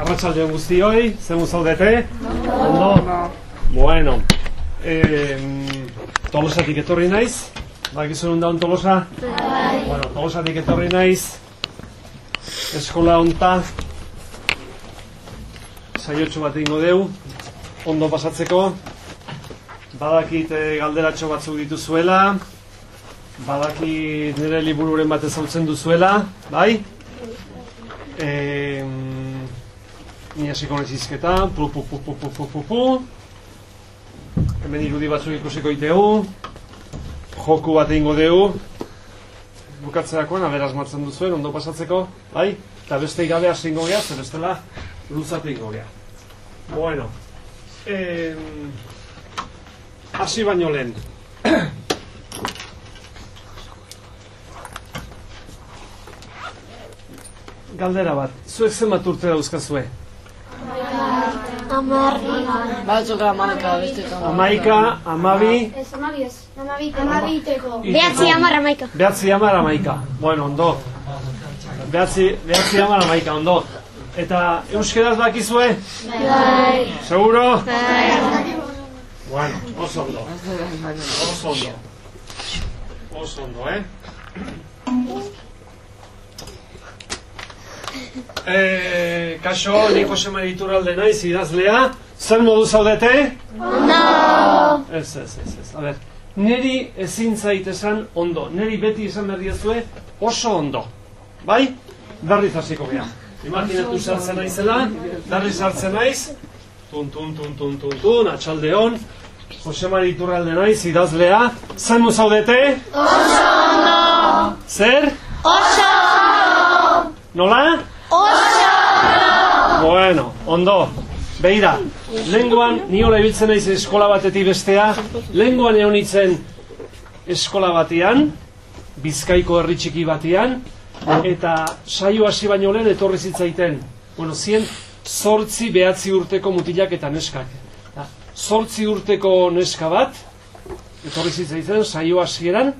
Arratsalde on guztioi, zemu zaudete? Ondo? Bueno, eh, tolosatik etorri naiz, bakizu nun daun tolosa? Bueno, tolosatik etorri naiz, eskola honta, saiotxo bat ingo deu, ondo pasatzeko, badakit eh, galderatxo batzuk dituzuela, badakit nire libururen bat ezautzen duzuela, bai? Eh, naiz hizketa, pu pu pu pu pu pu pu pu. Hemen irudi batzuk ikusiko itegu, joku bat egingo deu, bukatzerakoan aberaz martzen duzuen, ondo pasatzeko, bai? Eta beste gabe hasi ingo gea, zer bestela luzatu ingo gea. Bueno, em, hasi baino lehen. Galdera bat, zuek zenbat urte dauzkazue? Batzuk amaika, beste eta Amaika, amabi, Ez, amabi ez. Amabite. Amabiteko. Behatzi hamar amaika. behatzi amar amaika. Bueno, ondo. Behatzi, behatzi amar amaika, ondo. Eta euskeraz bakizue? Bai. Seguro? Bueno, oso ondo. Oso ondo. Oso ondo, eh? Eh, kaso, ni Jose Mari Iturralde naiz idazlea. Zer modu zaudete? Ondo! Ez, ez, ez, ez. A ber, neri ezin zait esan ondo. Neri beti esan behar diezue oso ondo. Bai? Berriz hasiko gea. Imaginatu sartzen naizela, berriz sartzen naiz. Tun, tun, tun, tun, tun, tun, atxalde hon. Jose Mari Iturralde naiz idazlea. Zer modu zaudete? Oso ondo! Zer? Oso ondo! Nola? Bueno, ondo. Beira, lenguan niola ibiltzen naiz eskola batetik bestea, lenguan egon nintzen eskola batean, bizkaiko herri txiki batean, eta saio hasi baino lehen etorri zitzaiten, bueno, zien zortzi behatzi urteko mutilak eta neskak. Zortzi urteko neska bat, etorri zitzaiten saio hasieran,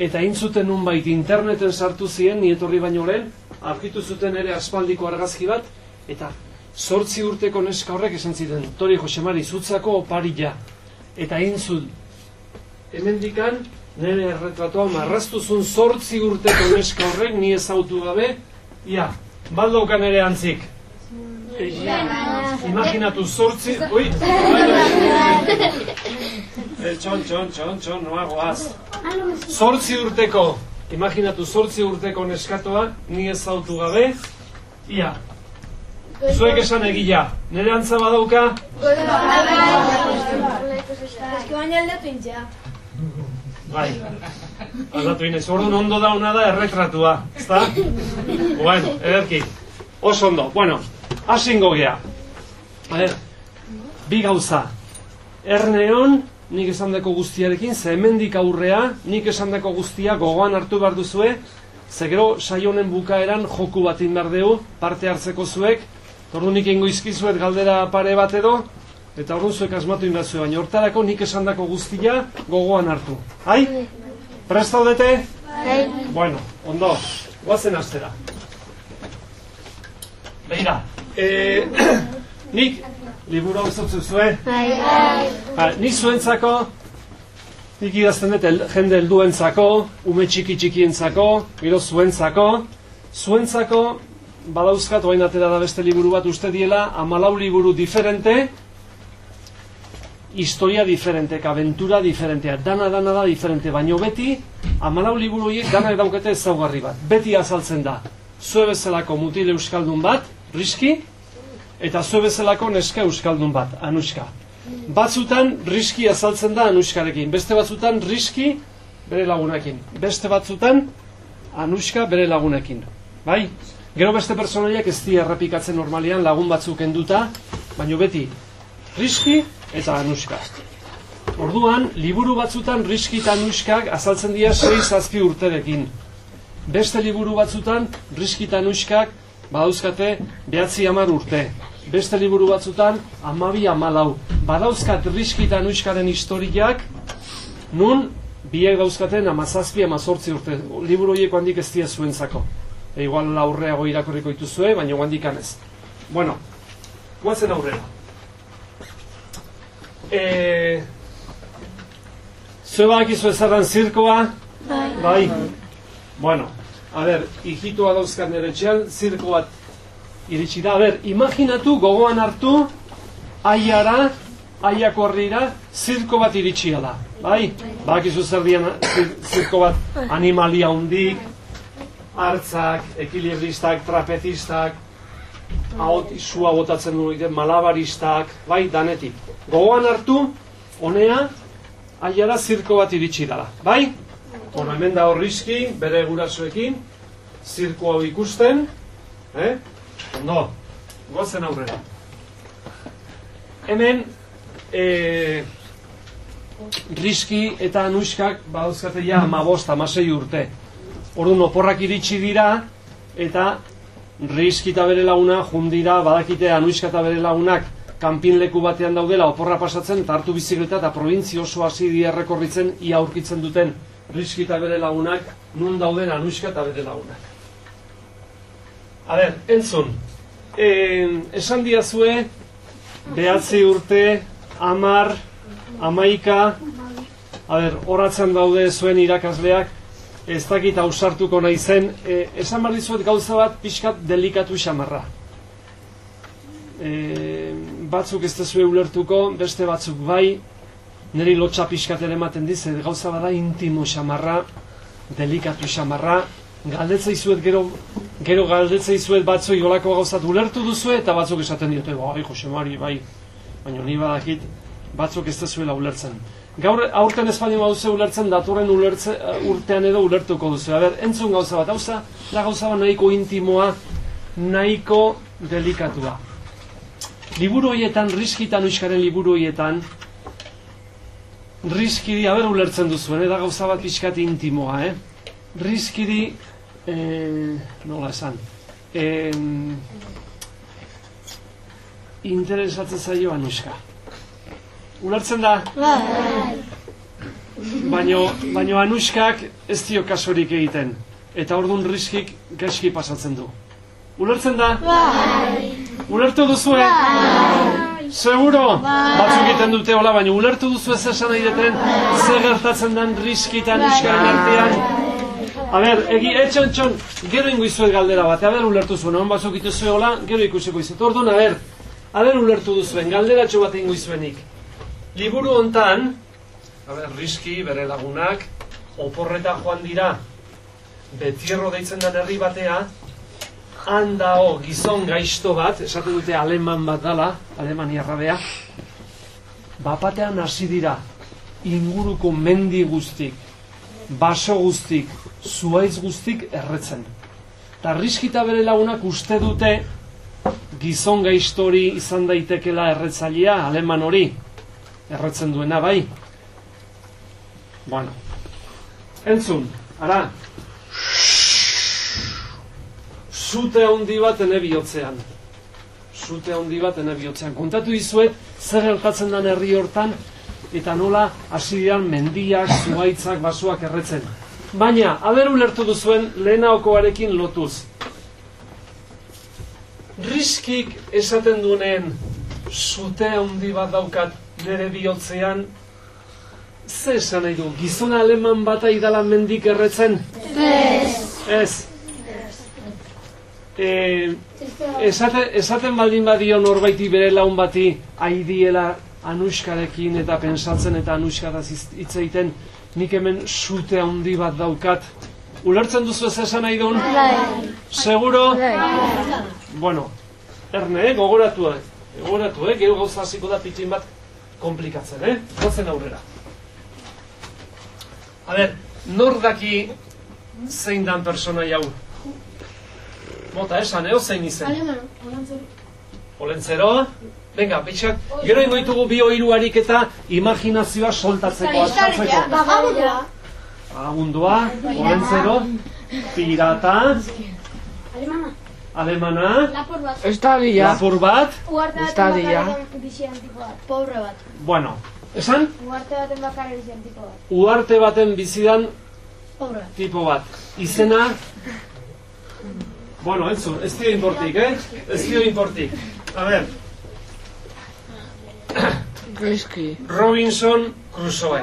eta intzuten nunbait interneten sartu ziren, ni etorri baino lehen, aurkitu zuten ere aspaldiko argazki bat, eta zortzi urteko neska horrek esan ziten, Tori Josemari, zutzako oparila, eta intzut, hemendikan, nire erretratoa marraztuzun zortzi urteko neska horrek, ni ezautu gabe, ia, baldaukan ere antzik. Imaginatu zortzi, ui, Eh, txon, txon, txon, txon, noa goaz. Zortzi urteko, imaginatu zortzi urteko neskatoa, ni ezautu gabe, ia, zuek esan egila, nire antza badauka, Ez que baina aldatu intzea. bai, aldatu inez, orduan ondo dauna da erretratua, ezta? Bueno, ederki, oso ondo, bueno, asingo gea. A ver, bi gauza, erneon, nik esandako guztiarekin, ze hemendik aurrea, nik esandako guztia gogoan hartu behar duzue, ze gero saio honen bukaeran joku bat behar dugu, parte hartzeko zuek, ordu nik ingo izkizuet galdera pare bat edo, eta ordu zuek asmatu indazue, baina hortarako nik esandako guztia gogoan hartu. Hai? Prest daudete? Bai. Bueno, ondo, guazen astera. Beira, eh, nik liburu hau zuen, Bai. Ba, ni zuentzako, nik idazten dut jende helduentzako, ume txiki txikientzako, gero zuentzako, zuentzako badauzkat orain atera da beste liburu bat uste diela, amalau liburu diferente, historia diferentek, aventura diferentea, dana dana da diferente, baino beti, amalau liburu horiek danak daukete ezaugarri bat. Beti azaltzen da, zue bezalako mutil euskaldun bat, riski, eta zue bezalako neska euskaldun bat, anuska. Batzutan riski azaltzen da anuskarekin, beste batzutan riski bere lagunekin, beste batzutan anuska bere lagunekin. Bai? Gero beste personaiak ez di errepikatzen normalian lagun batzuk enduta, baino beti riski eta anuska. Orduan, liburu batzutan riski eta anuskak azaltzen dira 6-zazpi urterekin. Beste liburu batzutan riski eta anuskak badauzkate behatzi hamar urte. Beste liburu batzutan amabi amalau. Badauzkat riski eta anuskaren historiak nun biek dauzkaten amazazpi amazortzi urte. Liburu horiek handik ez dira zuentzako. E, igual laurreago irakurriko dituzue, baina handik ez. Bueno, guazen aurrera. E, Zue bakizu ezarran zirkoa? Bai. Bueno, a ber, hijitua dauzkat nire etxean, zirko bat iritsi da. Ber, imaginatu gogoan hartu, aiara, aiako herrira, zirko bat iritsi da. Bai? Bakizu zer dian zir- zirko bat animalia hundik, hartzak, ekilibristak, trapetistak, ahot sua botatzen du malabaristak, bai, danetik. Gogoan hartu, honea, aiara zirko bat iritsi dela, bai? Bueno, hemen da horrizki, bere gurasoekin, zirko hau ikusten, eh? Ondo, gozen aurrera. Hemen, eh, riski eta anuskak badauzkate ja amabost, amasei urte. Orduan oporrak iritsi dira, eta riski eta bere laguna jundira, badakite anuiska eta bere lagunak kanpinleku batean daudela oporra pasatzen, eta hartu bizikleta eta probintzi oso hasi dira errekorritzen, ia aurkitzen duten riski eta bere lagunak, nun dauden anuiska eta bere lagunak. A ber, entzun, e, esan diazue, behatzi urte, amar, amaika, a ber, horatzen daude zuen irakasleak, ez dakit ausartuko nahi zen, e, esan behar dizuet gauza bat pixkat delikatu xamarra. E, batzuk ez dezue ulertuko, beste batzuk bai, niri lotxa pixkat ere ematen dize, gauza bada intimo xamarra, delikatu xamarra, galdetzei zuet gero, gero galdetzei zuet batzuk olako gauzat ulertu duzu eta batzuk esaten diote, bai, Jose Mari, bai, baina ni badakit, batzuk ez dezuela ulertzen. Gaur aurten Espainia baduze ulertzen, datorren ulertze, urtean edo ulertuko duzu. A ber, entzun gauza bat, hauza, da gauza bat nahiko intimoa, nahiko delikatua. Liburu horietan, riskitan uiskaren liburu horietan, riskidi, haber ulertzen duzuen, eh? da gauza bat pixkat intimoa, eh? Riskidi, eh, nola esan, eh, interesatzen zaio anuska. Ulertzen da? Baino, baino anuskak ez dio kasurik egiten. Eta orduan riskik gaizki pasatzen du. Ulertzen da? Ulertu duzue? Seguro? Batzuk egiten dute hola, baina ulertu duzu ez esan nahi deten zer gertatzen den riskita anuskaren artean? A ber, egi, etxon, txon, gero ingo izuet galdera bat, a ber, ulertu zuen, hon batzuk ituzue gero ikusiko izut. Orduan, a ber, a ber, ulertu duzuen, galderatxo bat ingo izuenik. Liburu hontan, a ber, riski, bere lagunak, oporreta joan dira, betierro deitzen den herri batea, han dao gizon gaizto bat, esaten dute aleman bat dala, alemania rabea, bapatean hasi dira, inguruko mendi guztik, baso guztik, zuaitz guztik erretzen. Ta riskita bere lagunak uste dute gizon gaistori izan daitekela erretzailea, aleman hori, erretzen duena bai. Bueno, entzun, ara, zute handi bat ene bihotzean. Zute handi bat ene bihotzean. Kontatu dizuet, zer gertatzen den herri hortan, eta nola hasi diran mendiak, zuaitzak, basoak erretzen. Baina, haber ulertu duzuen lehenaokoarekin lotuz. Riskik esaten duenen zute handi bat daukat nire bihotzean, ze esan nahi du, gizona aleman bat aidala mendik erretzen? Ez. E, esate, esaten baldin badio norbaiti bere laun bati aidiela anuskarekin eta pensatzen eta anuskaraz hitz- egiten nik hemen sute handi bat daukat. Ulertzen duzu ez esan nahi duen? Seguro? Bueno, erne, eh? gogoratu, eh? gogoratu, eh? gero gauza hasiko da pitxin bat komplikatzen, eh? Gozen aurrera. A ber, nor daki zein dan persona jau? Mota esan, eo zein izen? Alemano, olantzero. Olentzeroa? Venga, pitxak, gero ingo ditugu bi hiruarik eta imaginazioa soltatzeko, askatzeko. Vagabundua. Agundua, Olentzero, pirata, Alemana. alemana, Lapor bat. Estadia. lapur bat, Uarte Estadia. bat. Pobre bat. bueno, esan? Uarte baten bakarren bizian tipo bat. Uarte baten bizidan Pobre bat. tipo bat. Izena, Bueno, entzun, ez dio inportik, eh? Ez dio inportik. A ver, Risky. Robinson Crusoe.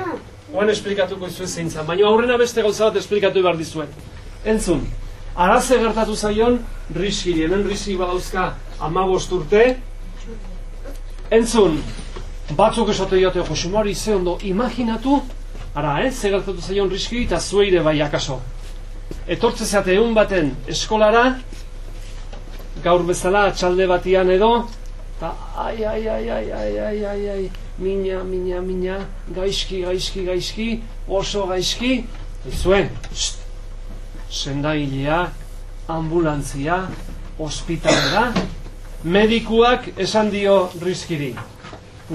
Oan esplikatuko izue zein zan, baina aurrena beste gauza bat esplikatu behar dizuet. Entzun, araze gertatu zaion riskiri, hemen riski badauzka amabost urte. Entzun, batzuk esate diote, Josemari, ze ondo, imaginatu, ara, eh, ze gertatu zaion riskiri eta zueire bai akaso. Etortze zeate egun baten eskolara, gaur bezala atxalde batian edo, eta ai, ai, ai, ai, ai, ai, ai, ai, mina, mina, mina, gaizki, gaizki, gaizki, oso gaizki, zuen, txt, sendailea, ambulantzia, ospitalera, medikuak esan dio riskiri.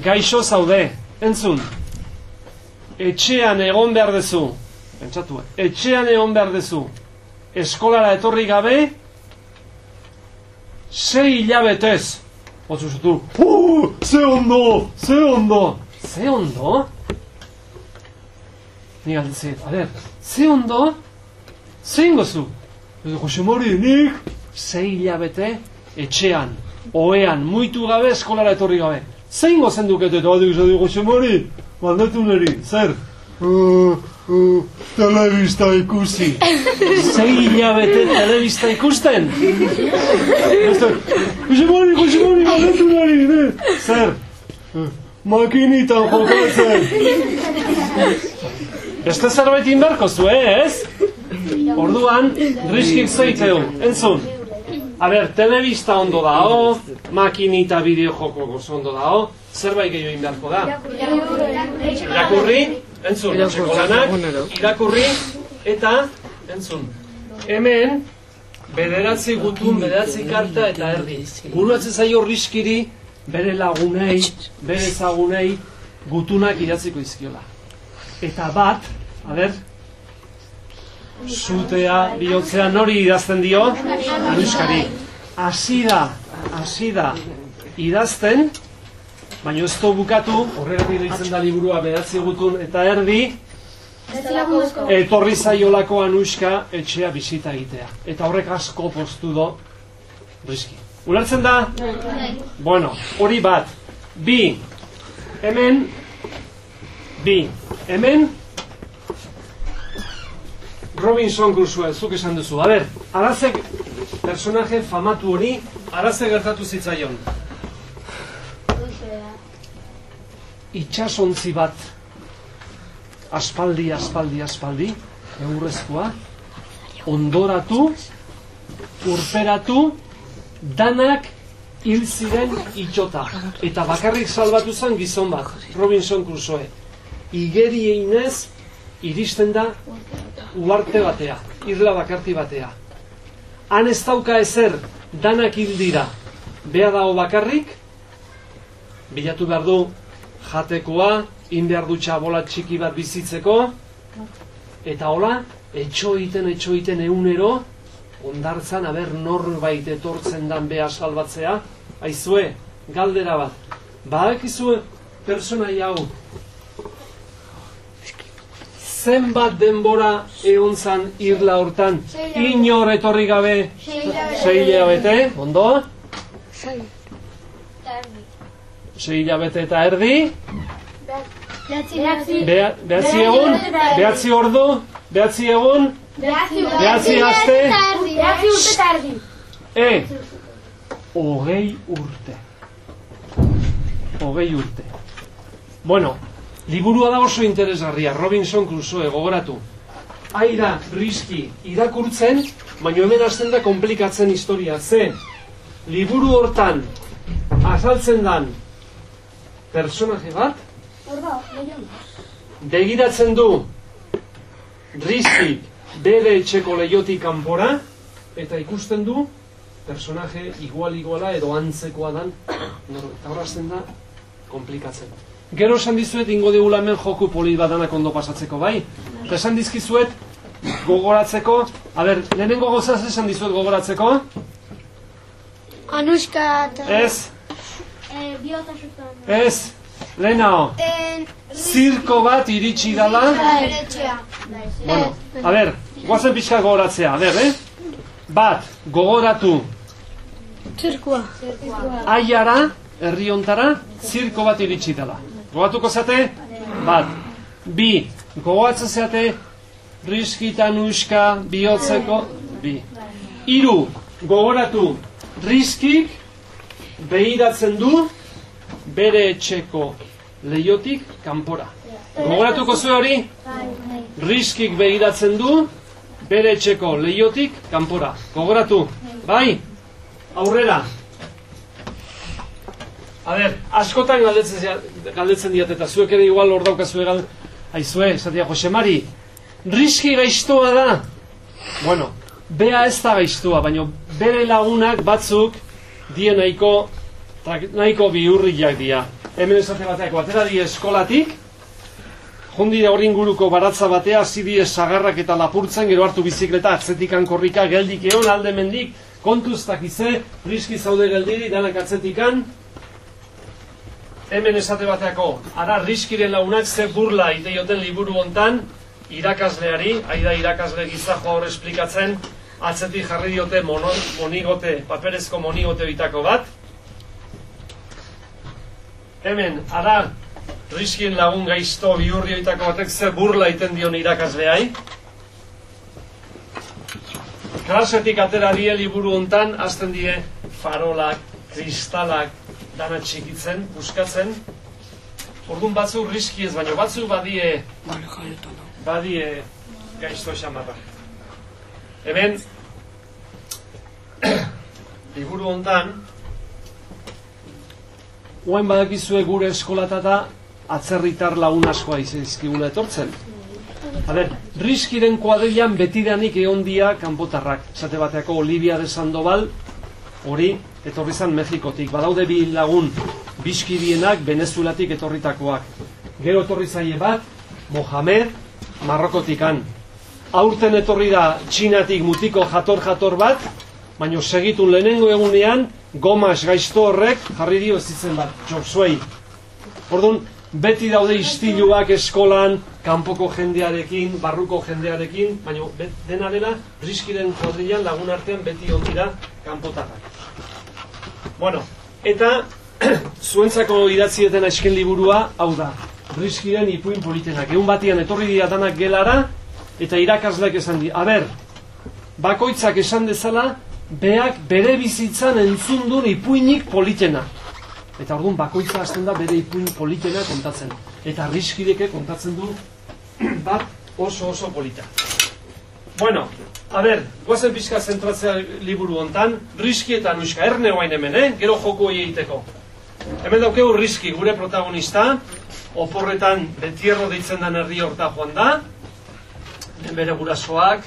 Gaixo zaude, entzun, etxean egon behar dezu, pentsatu, etxean egon behar dezu, eskolara etorri gabe, sei hilabetez, А что, что О, все равно, se равно. Все равно? Не, это все, а нет. Все равно? Сингасу. Это хоть и мори, ник. Все илябете, эчеан, оэан, муй ту габе, скола ле торри габе. Сингасен дуке, это адыгиса, это хоть Uh, uh, telebista ikusi. Sei hilabete telebista ikusten? Jose Mori, Jose Mori, mandetu neri, ne? Zer? Makinitan jokatzen. Beste zerbait inberko zu, eh, ez? Orduan, riskik zeiteu, entzun. A ber, telebista ondo dao, makinita bideo joko ondo dao, zerbait gehiago inberko da. Irakurri, entzun, etxeko lanak, irakurri, eta, entzun. Hemen, bederatzi gutun, bederatzi karta eta erdi. Guruatzen zaio riskiri, bere lagunei, bere zagunei, gutunak idatziko izkiola. Eta bat, a ber, zutea, bihotzea nori idazten dio? Anuskari. Hasi da, hasi da idazten, baina ez du bukatu, horregatik deitzen da liburua bedatzi gutun eta erdi, etorri zaiolako anuska etxea bisita egitea. Eta horrek asko postu do riski. Ulertzen da? Bueno, hori bat. Bi, hemen, bi, hemen, Robinson Crusoe, zuk esan duzu. A ber, arazek personaje famatu hori, araze gertatu zitzaion. Itxasontzi bat, aspaldi, aspaldi, aspaldi, eurrezkoa, ondoratu, urperatu, danak hil ziren itxota. Eta bakarrik salbatu zen gizon bat, Robinson Crusoe. Igeri einez, iristen da uarte batea, irla bakarti batea. Han ez dauka ezer, danak hil dira. Bea dago bakarrik, bilatu behar du jatekoa, in behar du txabola txiki bat bizitzeko, eta hola, etxo egiten, etxo egiten eunero, ondartzan, aber norbait etortzen dan beha salbatzea, aizue, galdera bat, badakizue persona hau zenbat denbora egon zan irla hortan, inor etorri gabe, sei hilabete, ondo? Sei hilabete eta erdi, behatzi egun, behatzi ordu, behatzi egun, behatzi aste, Behatzi urte eta erdi. e, hogei urte. Hogei urte. Bueno, liburua da oso interesgarria, Robinson Crusoe, gogoratu. Aira, riski, irakurtzen, baina hemen hasten da komplikatzen historia. Ze, liburu hortan, azaltzen dan, personaje bat, begiratzen du ristik bere etxeko leiotik kanpora eta ikusten du personaje igual iguala edo antzekoa dan eta hor hasten da komplikatzen. Gero esan dizuet ingo digula hemen joku polit badanak ondo pasatzeko, bai? Eta esan dizkizuet gogoratzeko, a ber, lehenengo gozaz esan dizuet gogoratzeko, Anuska eta... ez. Ez, lehenao, En... zirko bat iritsi dala. Bueno, a ber, guazen pixka gogoratzea, a ber, eh? Bat, gogoratu Zirkua. aiara, herri hontara, zirko bat iritsi dela. Gogatuko zate? Bat. Bi, gogoatzen zate, riskitan uska bihotzeko, bi. Hiru, gogoratu, riskik behiratzen du bere etxeko leiotik kanpora. Gogoratuko zuen hori? Riskik behiratzen du bere etxeko leiotik kanpora. Gogoratu, bai? Aurrera. A ber, askotan galdetzen, galdetzen diat eta zuek ere igual hor daukazue gal... Aizue, esatia Jose Mari, riski gaiztoa da. Bueno, bea ez da gaiztoa, baina bere lagunak batzuk die nahiko, nahiko bihurriak dira. Hemen esate bateako, atera die eskolatik, Jondi hori inguruko baratza batea, die sagarrak eta lapurtzen, gero hartu bizikleta, atzetikan korrika, geldik egon, alde mendik, kontuz takize, riski zaude geldiri, danak atzetikan, hemen esate bateako, ara riskiren lagunak ze burla iteioten liburu hontan, irakasleari, aida irakasle gizajoa hor esplikatzen, atzetik jarri diote mono, monigote, paperezko monigote bitako bat, hemen, ara, riskien lagun gaizto bihurri horietako batek ze burla iten dion irakasleai. Klasetik atera die liburu hontan hasten die farolak, kristalak, dana txikitzen, buskatzen. Orduan batzu riski ez, baina batzu badie, badie gaizto esamarra. Hemen, liburu hontan, Oain badakizue gure eskolatata atzerritar lagun askoa izizkigula etortzen. A ber, riskiren kuadrilan betidanik egon dia kanpotarrak. Esate bateako Olivia de Sandoval, hori etorri zan Mexikotik. Badaude bi lagun biskidienak Venezuelatik etorritakoak. Gero etorri zaie bat, Mohamed, Marrokotikan. Aurten etorri da Txinatik mutiko jator-jator bat, baina segitun lehenengo egunean, gomas gaizto horrek jarri dio ezitzen bat, txopsuei. Orduan, beti daude istiluak eskolan, kanpoko jendearekin, barruko jendearekin, baina dena dela, riskiren kuadrilan lagun artean beti ondira kanpotarrak. Bueno, eta zuentzako idatzieten esken liburua, hau da, riskiren ipuin politenak. Egun batian etorri dira danak gelara, eta irakasleak esan di, a ber, bakoitzak esan dezala, beak bere bizitzan entzun duen ipuinik politena. Eta orduan bakoitza hasten da bere ipuin politena kontatzen. Eta riskideke kontatzen du bat oso oso polita. Bueno, a ber, guazen pixka zentratzea liburu hontan, riski eta nuska, erne guain hemen, eh? Gero joko egiteko. Hemen daukegu riski, gure protagonista, oporretan betierro deitzen den herri horta joan da, bere gurasoak,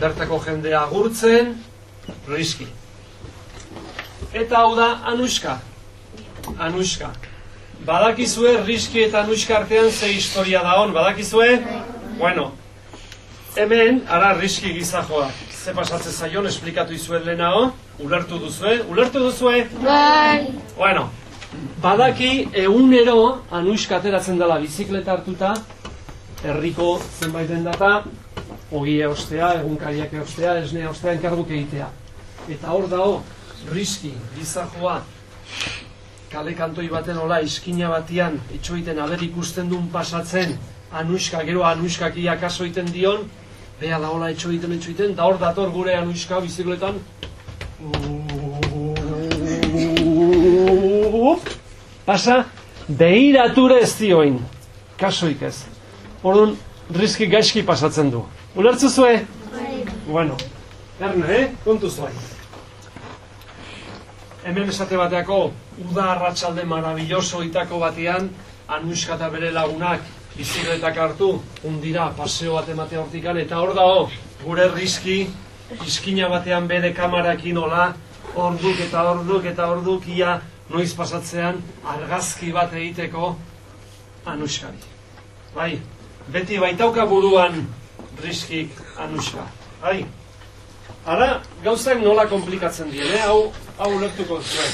bertako jendea agurtzen, riski. Eta hau da Anuska. Anuska. Badakizue riski eta Anuska artean ze historia da hon, badakizue? Bueno, hemen, ara riski gizajoa. Ze pasatzen zaion, esplikatu izuet lehenago, ulertu duzue, ulertu duzue? Bai. Bueno, badaki egunero Anuska ateratzen dela bizikleta hartuta, herriko zenbait dendata, ogia ostea, egunkariak ostea, esnea ostea, enkarguk egitea. Eta hor dago, riski, gizajoa, kale kantoi baten ola, iskina batian, etxoiten aber ikusten duen pasatzen, anuska, gero anuskak iakaso iten dion, bea da hola etxoiten, etxoiten, da hor dator gure anuska bizikletan, pasa, behirature ez dioin, kasoik ez. Orduan, riski gaizki pasatzen du. Ulertzu zue? Bueno, erne, eh? Kontu zuai. Hemen esate bateako, uda arratsalde marabilloso itako batean, Anuska eta bere lagunak bizikletak hartu, undira, paseo bat ematea hortikan, eta hor dago, gure riski, iskina batean bere kamarakin hola, orduk eta orduk eta orduk ia noiz pasatzean argazki bat egiteko Anuskari. Bai, beti baitauka buruan riskik Anuska. Bai. Ara, gauzak nola komplikatzen dien, eh? hau, hau ulertuko zuen.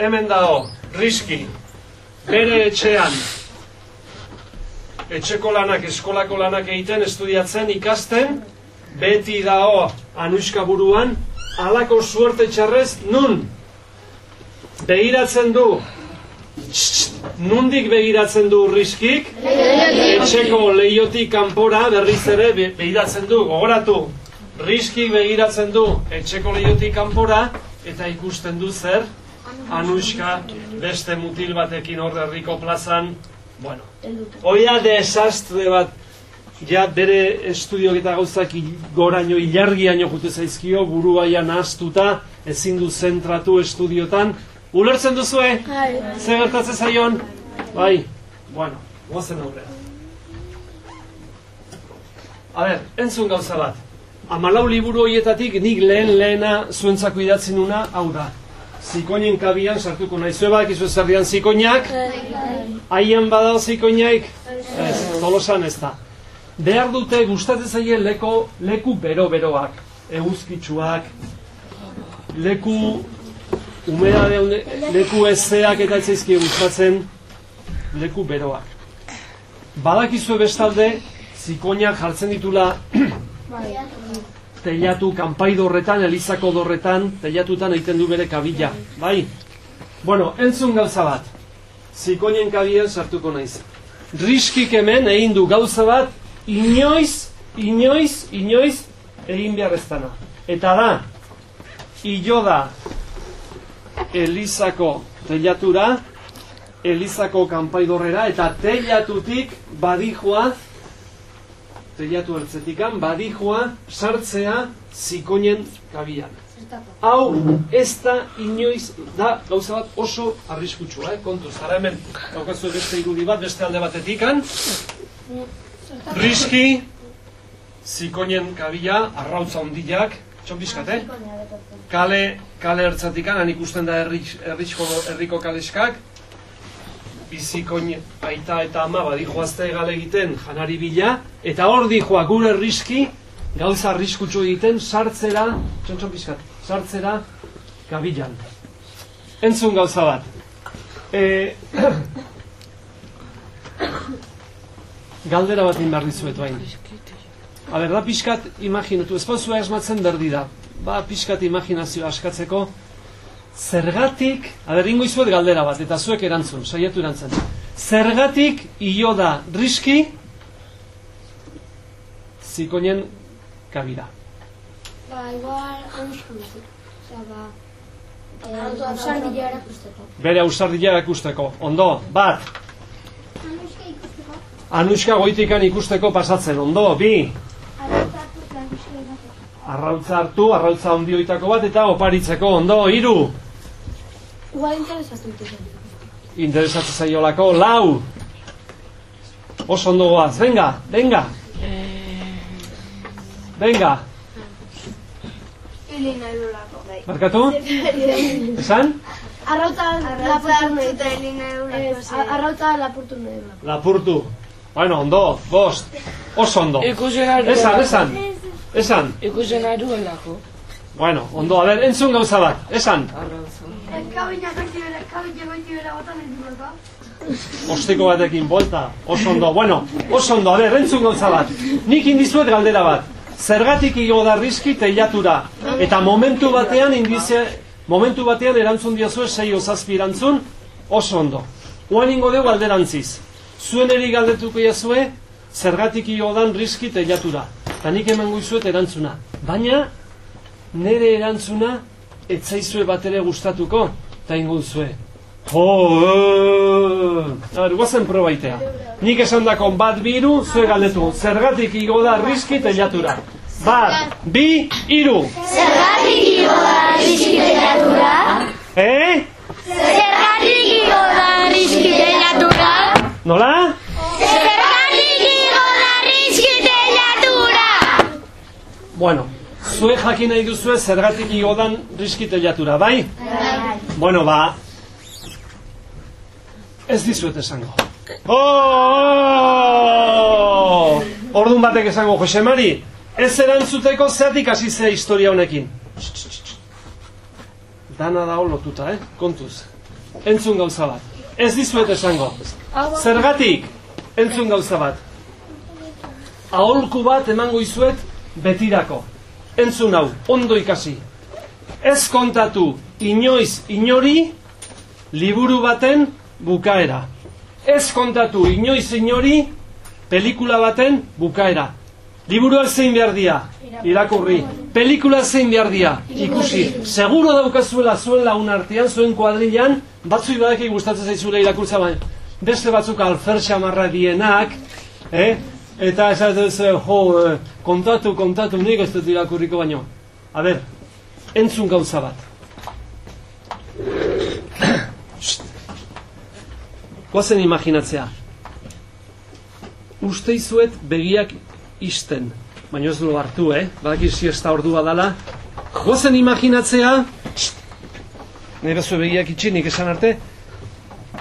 Hemen dago, riski, bere etxean, etxeko lanak, eskolako lanak egiten, estudiatzen, ikasten, beti dao anuska buruan, alako suerte txarrez, nun? Begiratzen du, Txt, nundik begiratzen du riskik? Etxeko leiotik kanpora berriz ere be- begiratzen du, gogoratu. Riskik begiratzen du etxeko leiotik kanpora eta ikusten du zer? Anuska beste mutil batekin hor herriko plazan, bueno, Oia desastre bat, ja bere estudiok eta gauzak goraino ilargiaino jute zaizkio, buruaia nahaztuta, ezin du zentratu estudiotan. Ulertzen duzue? Bai. Ze gertatzen zaion? Bai, bueno, goazen aurrera. A ber, entzun gauza bat. Amalau liburu horietatik nik lehen lehena zuentzako idatzi nuna, hau da. Zikoinen kabian sartuko nahi. Zue badakizu zer dian zikoinak? Haien badao zikoinaik? Ez, tolosan ez da. Behar dute gustatzen zaie leko, leku bero-beroak, eguzkitsuak, leku hunde- leku ezeak eta etzaizki gustatzen leku beroak. Badakizue bestalde, zikoinak jartzen ditula teilatu kanpai dorretan, elizako dorretan, teilatutan egiten du bere kabila, bai? Bueno, entzun gauza bat. Zikoinen kabian sartuko naiz. Riskik hemen egin du gauza bat, inoiz, inoiz, inoiz egin behar ez dana. Eta da, ilo da Elizako teilatura, Elizako kanpaidorrera, eta teilatutik badijua, teilatu ertzetikan, badijua sartzea zikoinen kabian. Hau, ez da inoiz, da gauza bat oso arriskutsua, eh? kontuz, zara hemen, daukazu beste irudi bat, beste alde batetikan, riski, zikoinen kabila, arrautza hondiak, txonpizkat, eh? kale, kale ertzatikan, han ikusten da herri- herriko, herriko kaleskak, bizikoin aita eta ama badijoazte gale egiten janari bila, eta hor dijoa gure riski, gauza arriskutsu egiten, sartzera, txontxon pizkat, sartzera kabilan. Entzun gauza bat. E, galdera bat inbar dizuet bain. A ber, da pixkat imaginatu, ez pozua esmatzen berdi da. Ba, pixkat imaginazio askatzeko, Zergatik, aber ingo izuet galdera bat, eta zuek erantzun, saiatu erantzun. Zergatik io da riski zikoinen kabira. Ba, igual, ba, eh, erakusteko. Bere ausardia erakusteko. Ondo, bat, Anuska ikusteko. anuska goitikan ikusteko pasatzen. Ondo, bi, ikusteko. Arrautza hartu, arrautza ondioitako bat, eta oparitzeko. Ondo, hiru, Igual interesatu zen. interesatzen zaiolako, lau, oso ondo goaz, venga, venga, venga, Hili nahi dulako. markatu, esan? Arrauta lapurtu nahi dulako. Arrauta lapurtu nahi dulako. Lapurtu. Bueno, ondo, bost. Oso ondo. Ikusen ari Esan, esan. Esan. Ikusen ari elako. Bueno, ondo, a ber, entzun gauza bat. Esan. Kabina goiti bera, kabina goiti bera botan ez dulako. Osteko batekin, bolta. Oso ondo. Bueno, oso ondo, a ber, entzun gauza bat. Nik indizuet galdera bat. Zergatik igo da riski teilatura. Eta momentu batean indize, momentu batean erantzun diazue, sei ozazpi erantzun, oso ondo. Oan ingo dugu alderantziz. Zuen eri galdetuko jazue, zergatik igo dan riski teilatura. Eta nik emango izuet erantzuna. Baina, nire erantzuna, etzaizue bat ere gustatuko, eta ingo duzue. Jo, eh. A ber, guazen probaitea. Nik esan dakon bat biru, zue galdetu. Zergatik igo da riski teilatura. Bat, bi, iru. Zergatik igo da riski teilatura? Eh? Zergatik igo da riski teilatura? Nola? Bueno, zue jakin nahi duzue zergatik igo dan riski teilatura, bai? Bueno, ba... Ez dizuet esango. Oh! Ordun batek esango, Jose Mari, ez erantzuteko zeatik hasi ze historia honekin. Dana da lotuta, eh? Kontuz. Entzun gauza bat. Ez dizuet esango. Zergatik? Entzun gauza bat. Aholku bat emango izuet betirako. Entzun hau, ondo ikasi. Ez kontatu inoiz inori liburu baten bukaera. Ez kontatu inoiz inori pelikula baten bukaera. Liburuak zein behar dia? Irakurri. Pelikula zein behar dia? Ikusi. Seguro daukazuela zuen lagun artean, zuen kuadrilan, batzui badaki gustatzen zaizule irakurtza baina. Beste batzuk alfer xamarra dienak, eh? Eta esaten ze, jo, eh, kontatu, kontatu, nik ez dut irakurriko baino. A ber, entzun gauza bat. Goazen imaginatzea. Uste izuet begiak isten. Baina ez du hartu, eh? Badaki siesta ordua dala. Goazen imaginatzea. Nahi bezu begiak itxinik esan arte.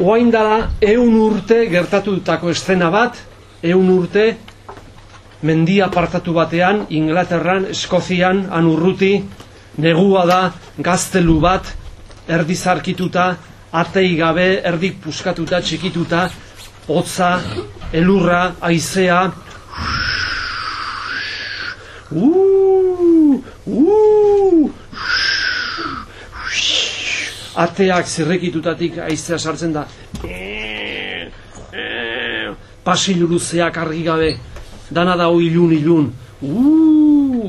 Oain dala eun urte gertatutako estena bat, eun urte mendia apartatu batean, Inglaterran, Eskozian, anurruti, negua da, gaztelu bat, erdi zarkituta, atei gabe, erdik puskatuta, txikituta, hotza, elurra, aizea, uh, uh, ateak zirrekitutatik aizea sartzen da, pasillu luzeak argi gabe, dana da hoi ilun ilun. Uh,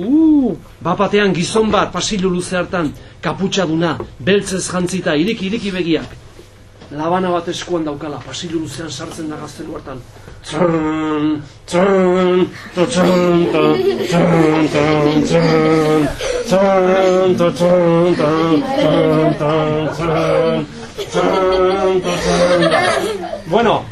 uh, bapatean gizon bat pasillu luze hartan kaputxa duna, beltzez jantzita, iriki, iriki begiak. Labana bat eskuan daukala, pasillu luzean sartzen da gaztelu hartan. To, txarn, to, txarn, txarn, to, txarn. Bueno,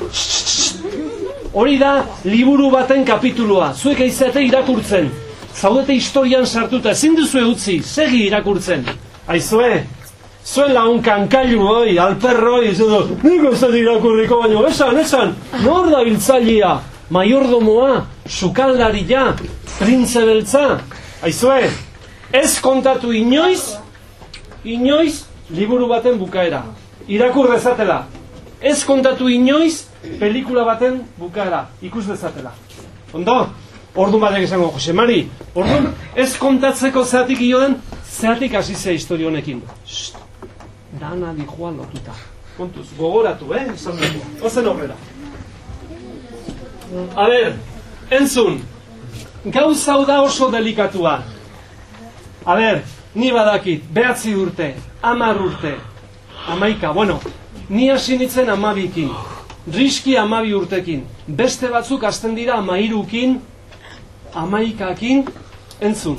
hori da liburu baten kapitulua. Zuek aizate irakurtzen. Zaudete historian sartuta, ezin duzu utzi, segi irakurtzen. Aizue, zuen lagun kankailu hoi, alperroi, zudu, nik ez irakurriko baino, esan, esan, nor da biltzailea, maiordomoa, sukaldaria, printze beltza, aizue, ez kontatu inoiz, inoiz, liburu baten bukaera. Irakur dezatela. Ez kontatu inoiz, pelikula baten bukaera. Ikus dezatela. Ondo? Ordu batek esango, Jose Mari, ordu ez kontatzeko zeatik ioen, zeatik hasi zea historio honekin. Dana dijoa lotuta. Kontuz, gogoratu, eh? Esan dugu. Ozen horrela. A ber, entzun, gauza hau da oso delikatua. A ber, ni badakit, behatzi urte, amar urte, amaika, bueno, ni hasi nintzen amabikin, riski amabi urtekin, beste batzuk hasten dira amairukin, amaikakin, entzun.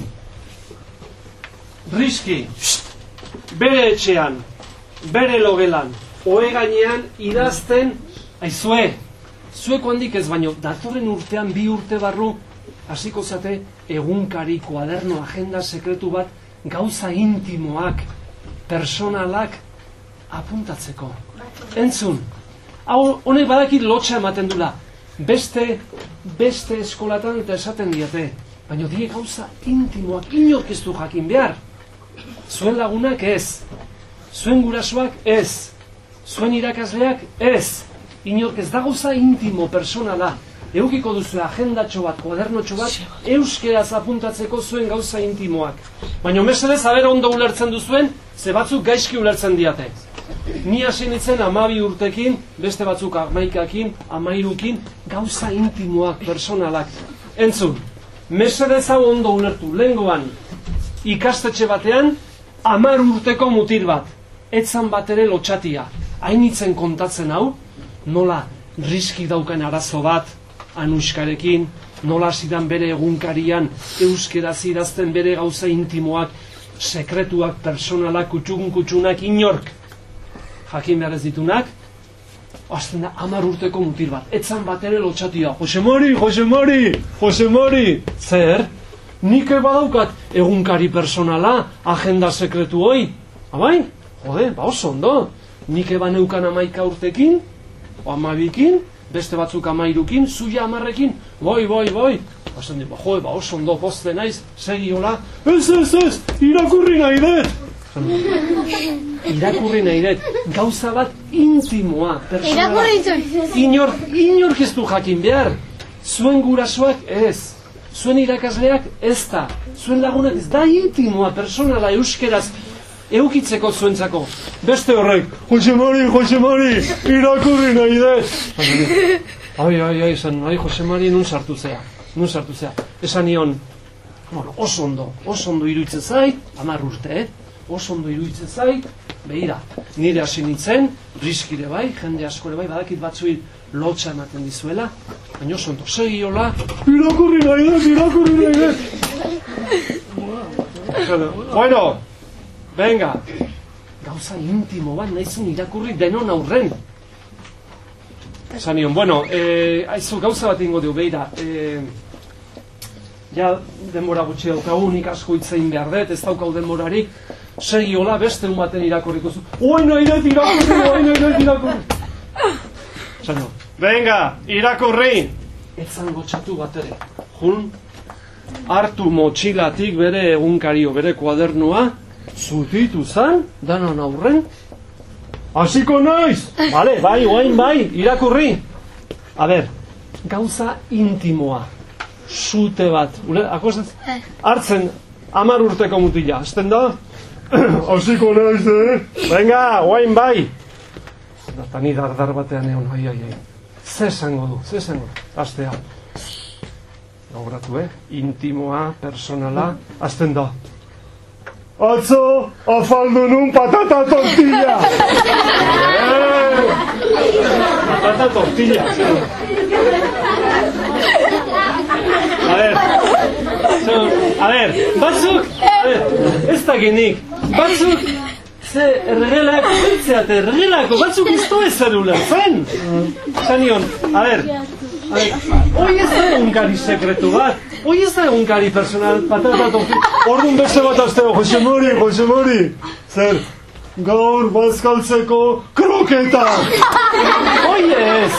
Riski, bere etxean, bere logelan, oe gainean idazten, aizue, zuek handik ez baino, datorren urtean bi urte barru, hasiko zate egunkari, kuaderno, agenda sekretu bat, gauza intimoak, personalak, apuntatzeko. Entzun, hau honek badakit lotxa ematen dula, beste, beste eskolatan eta esaten diate, baina die gauza intimoak, inork ez du jakin behar. Zuen lagunak ez, zuen gurasoak ez, zuen irakasleak ez, inork ez da gauza intimo personala, Eukiko duzu agendatxo bat, kuadernotxo bat, euskeraz apuntatzeko zuen gauza intimoak. Baina mesedez, haber ondo ulertzen duzuen, ze batzuk gaizki ulertzen diate. Ni hasi nintzen amabi urtekin, beste batzuk amaikakin, amairukin, gauza intimoak, personalak. Entzun, mesedez hau ondo ulertu, lehengoan, ikastetxe batean, amar urteko mutil bat. Etzan bat ere lotxatia. Hainitzen kontatzen hau, nola riski daukan arazo bat, anuskarekin, nola zidan bere egunkarian, euskeraz idazten bere gauza intimoak, sekretuak, personalak, kutxun kutxunak, inork, jakin behar ez ditunak, Azten da, amar urteko mutil bat. Etzan bat ere lotxatia. Jose Mari, Jose Mari, Jose Mari. Zer? Nik badaukat egunkari personala, agenda sekretu hoi. Abai? Jode, ba oso ondo. Nik eba neukan amaika urtekin, o amabikin, beste batzuk amairukin, zuia amarrekin, boi, boi, boi. Bazen di, ba, jo, ba, oso ondo poste naiz, segi hola, ez, ez, ez, irakurri nahi dut. irakurri nahi dut, gauza bat intimoa, personala. Inor, inork ez du jakin behar, zuen gurasoak ez, zuen irakasleak ez da, zuen lagunak ez da intimoa, personala, euskeraz, eukitzeko zuentzako. Beste horrek, Jose Mari, Jose Mari, irakurri nahi dut. Ai, ai, ai, esan, ai, Jose Mari, nun sartu zea, nun sartu zea. Esan nion, bueno, oso ondo, oso ondo iruditzen zait, amar urte, eh? oso ondo iruditzen zait, behira, nire hasi nintzen, riskire bai, jende askore bai, badakit batzui lotxa ematen dizuela, baina oso ondo, segi hola, irakurri nahi dut, irakurri nahi dut. bueno, venga, gauza intimo bat nahizun irakurri denon aurren. Esan nion, bueno, eh, aizu gauza bat ingo dugu, behira, eh, ja denbora gutxi daukagu, nik asko hitzein behar dut, ez daukau denborarik, segi hola beste un baten irakurriko zu. Oain nahi dut irakurri, oain nahi irakurri. Esan nion, venga, irakurri! Ez zango txatu bat ere. Jun, hartu motxilatik bere egunkario, bere kuadernua, zutitu zan, danon aurren, hasiko naiz! Vale, bai, oain bai, irakurri! A ber, gauza intimoa, sute bat, ule, akostatzen? Hartzen, amar urteko mutila, azten da? Hasiko naiz, eh? Venga, oain bai! Eta ni dardar batean egon, ai, ai, ai. Ze esango du, ze esango du, astea. Gauratu, eh? Intimoa, personala, azten da. Atzo, afaldu nun patata tortilla! Patata tortilla! A ver, so, a ver, batzuk, a ver, ez da genik, batzuk, ze erregelak, zeate, erregelako, batzuk ez du ezer ulertzen. Zanion, a ver, a ver, hoi ez da egunkari sekretu bat, hoi ez da egunkari personal, patata orduan beste bat azteo, Jose Mori, Jose Mori, zer, gaur bazkaltzeko kroketa! Hoi ez!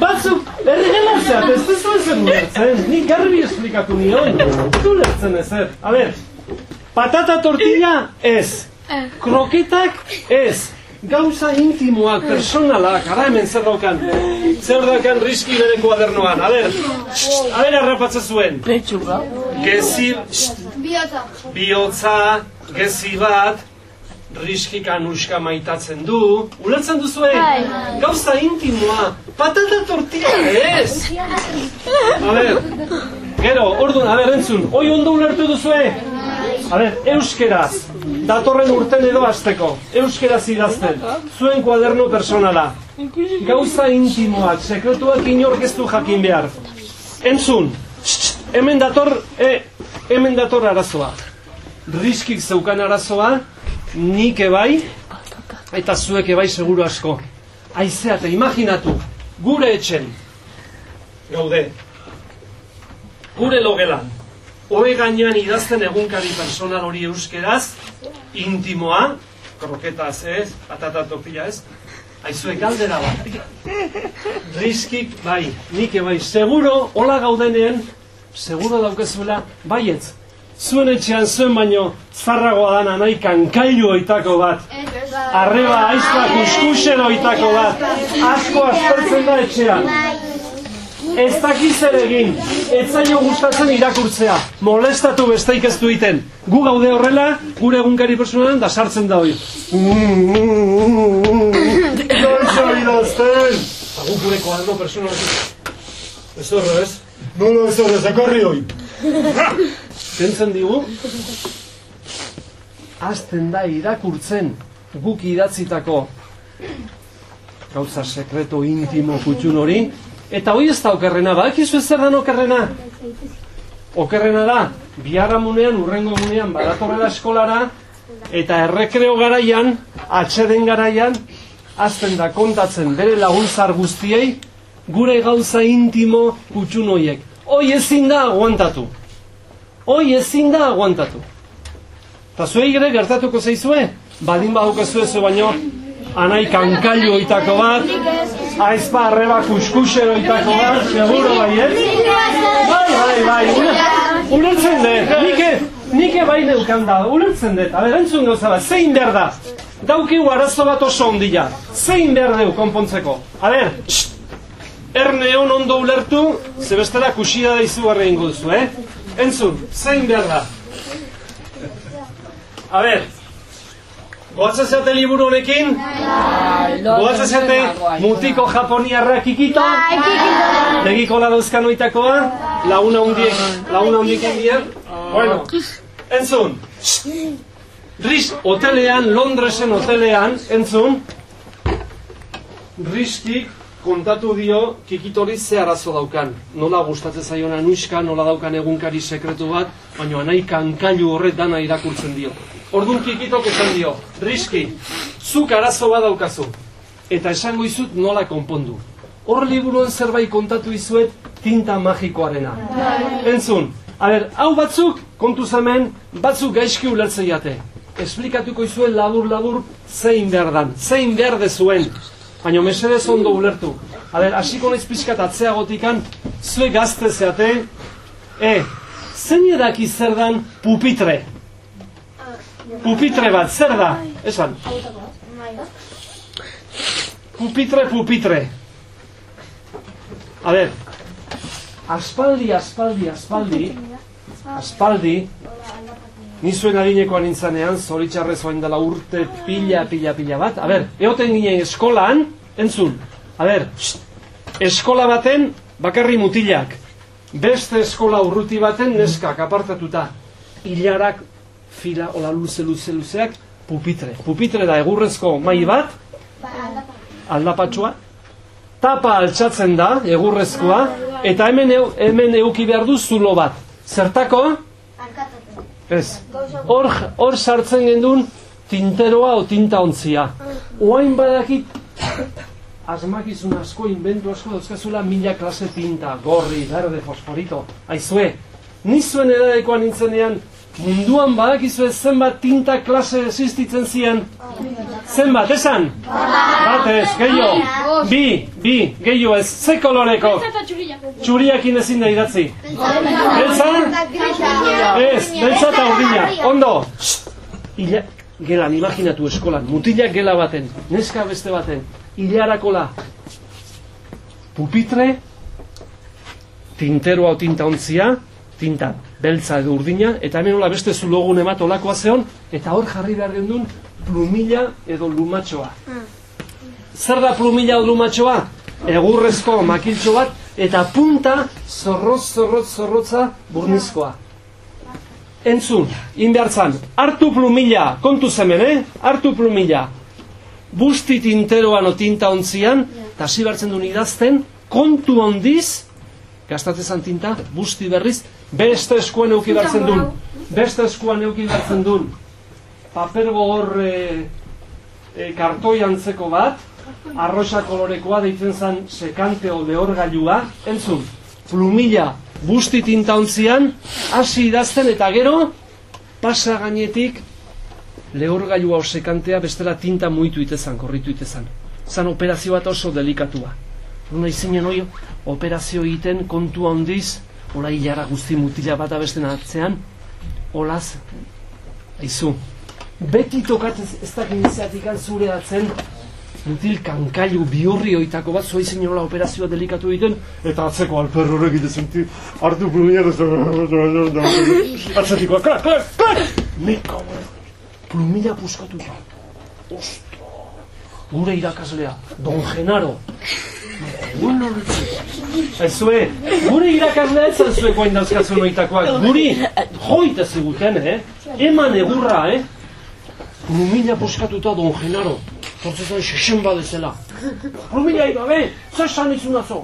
Batzuk, erregela zeat, ez ez ezer ulertzen, nik garbi esplikatu nion, ez ulertzen ezer. A ber, patata tortilla ez, kroketak ez, gauza intimoak, personalak, ara hemen zer daukan, zer daukan riski bere kuadernoan, a ber, a ber arrapatze zuen, Petxuga. gezi, Biota. bihotza, gezi bat, riskika nuska maitatzen du, ulertzen duzue? Gauza intimoa, patata tortilla ez! A ber, gero, orduan, a ber, entzun, hoi ondo ulertu duzue? A ber, euskeraz, datorren urten edo azteko, euskeraz idazten, zuen kuaderno personala. Gauza intimoak, sekretuak inork jakin behar. Entzun, hemen dator, e, hemen dator arazoa. Riskik zeukan arazoa, nik ebai, eta zuek ebai seguru asko. Aizeate, imaginatu, gure etxen, gaude, gure logelan, Oe gainean idazten egunkari personal hori euskeraz, intimoa, kroketaz ez, patata tortilla ez, aizue galdera bat. Riskik, bai, nik bai, seguro, hola gaudenean, seguro daukezuela, baietz. Zuen etxean zuen baino, zarragoa dana nahi kankailu oitako bat. Arreba aizpa kuskusero oitako bat. Asko aspertzen da etxean. Ez dakiz ere egin, ez zaio gustatzen irakurtzea, molestatu besteik ez du iten. Gu gaude horrela, gure egunkari personalan da sartzen da hori. Gaitza idazten! Eta gu gure koadro personalan. Ez horre, ez? Nola ez horre, zakarri hoi. Kentzen digu, azten da irakurtzen guk idatzitako gauza sekreto intimo kutxun hori, eta hoi ez da okerrena, badakizu ez zer dan okerrena? Okerrena da, biharamunean, urrengo munean, badatorrela eskolara, eta errekreo garaian, atxeden garaian, azten da kontatzen bere laguntzar guztiei, gure gauza intimo kutxun hoiek. Hoi ezin da aguantatu. Hoi ezin da aguantatu. Eta zuei ere gertatuko zaizue, badin badukazue zu baino, anai kankailu oitako bat, aizpa arreba kuskusero oitako bat, seguro bai, ez? Bai, bai, bai, ule- ulertzen dut, nike, nike bai neukan da, ulertzen dut, aber, entzun gauza bat, zein behar da? Daukigu arazo bat oso ondila, zein behar deu konpontzeko? A ber, Erneon ondo ulertu, ze bestela kusia da izugarri ingo duzu, eh? Entzun, zein behar da? A goatzen zate liburu honekin? Goatzen zate mutiko japoniarrak ikito? Begiko la dauzkan oitakoa? Launa hundiek, launa hundiek handiak? Bueno, entzun. Riz hotelean, Londresen hotelean, entzun. Rizkik kontatu dio kikitori ze arazo daukan. Nola gustatzen zaiona nuiska, nola daukan egunkari sekretu bat, baina nahi kankailu horret dana irakurtzen dio. Orduan kikitok esan dio, Rizki, zuk arazo bat daukazu. Eta esango izut nola konpondu. Hor liburuan zerbait kontatu izuet tinta magikoarena. Entzun, a ber, hau batzuk, kontu hemen, batzuk gaizki ulertzen jate. Esplikatuko izuen labur-labur zein behar dan, zein behar dezuen. Baina mesedez ondo ulertu. A ber, hasiko naiz pixkat atzeagotikan, zue gazte zeate, e, zein edaki zer dan pupitre? Pupitre bat, zer da? Esan. Pupitre, pupitre. A ber, aspaldi, aspaldi, aspaldi, aspaldi, ni zuen adinekoan nintzanean, zoritxarrez oain dela urte pila, pila, pila bat. A ber, eoten ginen eskolan, entzun, a ber, pst, eskola baten bakarri mutilak, beste eskola urruti baten neskak apartatuta, hilarak fila, ola luze, luze, luzeak, pupitre. Pupitre da egurrezko mai bat, aldapatxua, tapa altxatzen da, egurrezkoa, eta hemen, hemen euki behar du zulo bat. Zertako? Ez. Hor, hor sartzen gendun tinteroa o tinta ontzia. Oain badakit, asmakizun asko, inventu asko dauzkazula mila klase tinta, gorri, berde, fosforito. Aizue, nizuen edadekoan nintzenean, munduan badakizue zenbat tinta klase existitzen ziren? Zenbat, esan? Bat ez, gehiago. Bi, bi, gehiago ez. Ze koloreko? Txuriakin ezin da idatzi. Beltza? Ez, beltza eta urdina. Ondo. Ila, gelan, imaginatu eskolan. Mutilak gela baten, neska beste baten. Ilarakola. Pupitre, tinteroa o tinta ontzia, tinta beltza edo urdina, eta hemen hola beste zulogun emat olakoa zeon, eta hor jarri behar gendun plumila edo lumatxoa. Zer da plumila edo lumatxoa? Egurrezko makiltxo bat, eta punta zorrotz, zorrotz, zorrotza burnizkoa. Entzun, inbertzan, hartu plumila, kontu zemen, eh? Hartu plumila. Busti tinteroan o tinta ontzian, eta hasi bertzen duen idazten, kontu ondiz, gastatzen tinta, busti berriz, beste eskuan euki bertzen duen. Beste eskuan euki bertzen duen. Paper gogor e, e, kartoi antzeko bat, arroxa kolorekoa deitzen zen sekante o lehorgailua, entzun, plumila busti tinta ontzian, hasi idazten eta gero, pasa gainetik, lehorgailua o sekantea bestela tinta muitu itezan, korritu itezan. Zan operazio bat oso delikatua. Una izinen operazio egiten kontua handiz, hola hilara guzti mutila bat abesten atzean, olaz, aizu, beti tokatzen ez dakin izatik zure atzen, mutil kankailu bihurri oitako bat, izin hola operazioa delikatu egiten, eta atzeko alperro horrek itezen ti, hartu plumiak ez atzetikoa, klak, klak, klak! Meka, plumila puskatuta. Ostro, gure irakaslea, Don Genaro. Ezue, gure irakaslea ez zuen guain dauzkatzen oitakoak, guri joita ziguten, eh? Eman egurra, eh? Plumila puskatuta Don Genaro. Tortzetan xexen badezela. Plumila ibabe, zer san izunazo?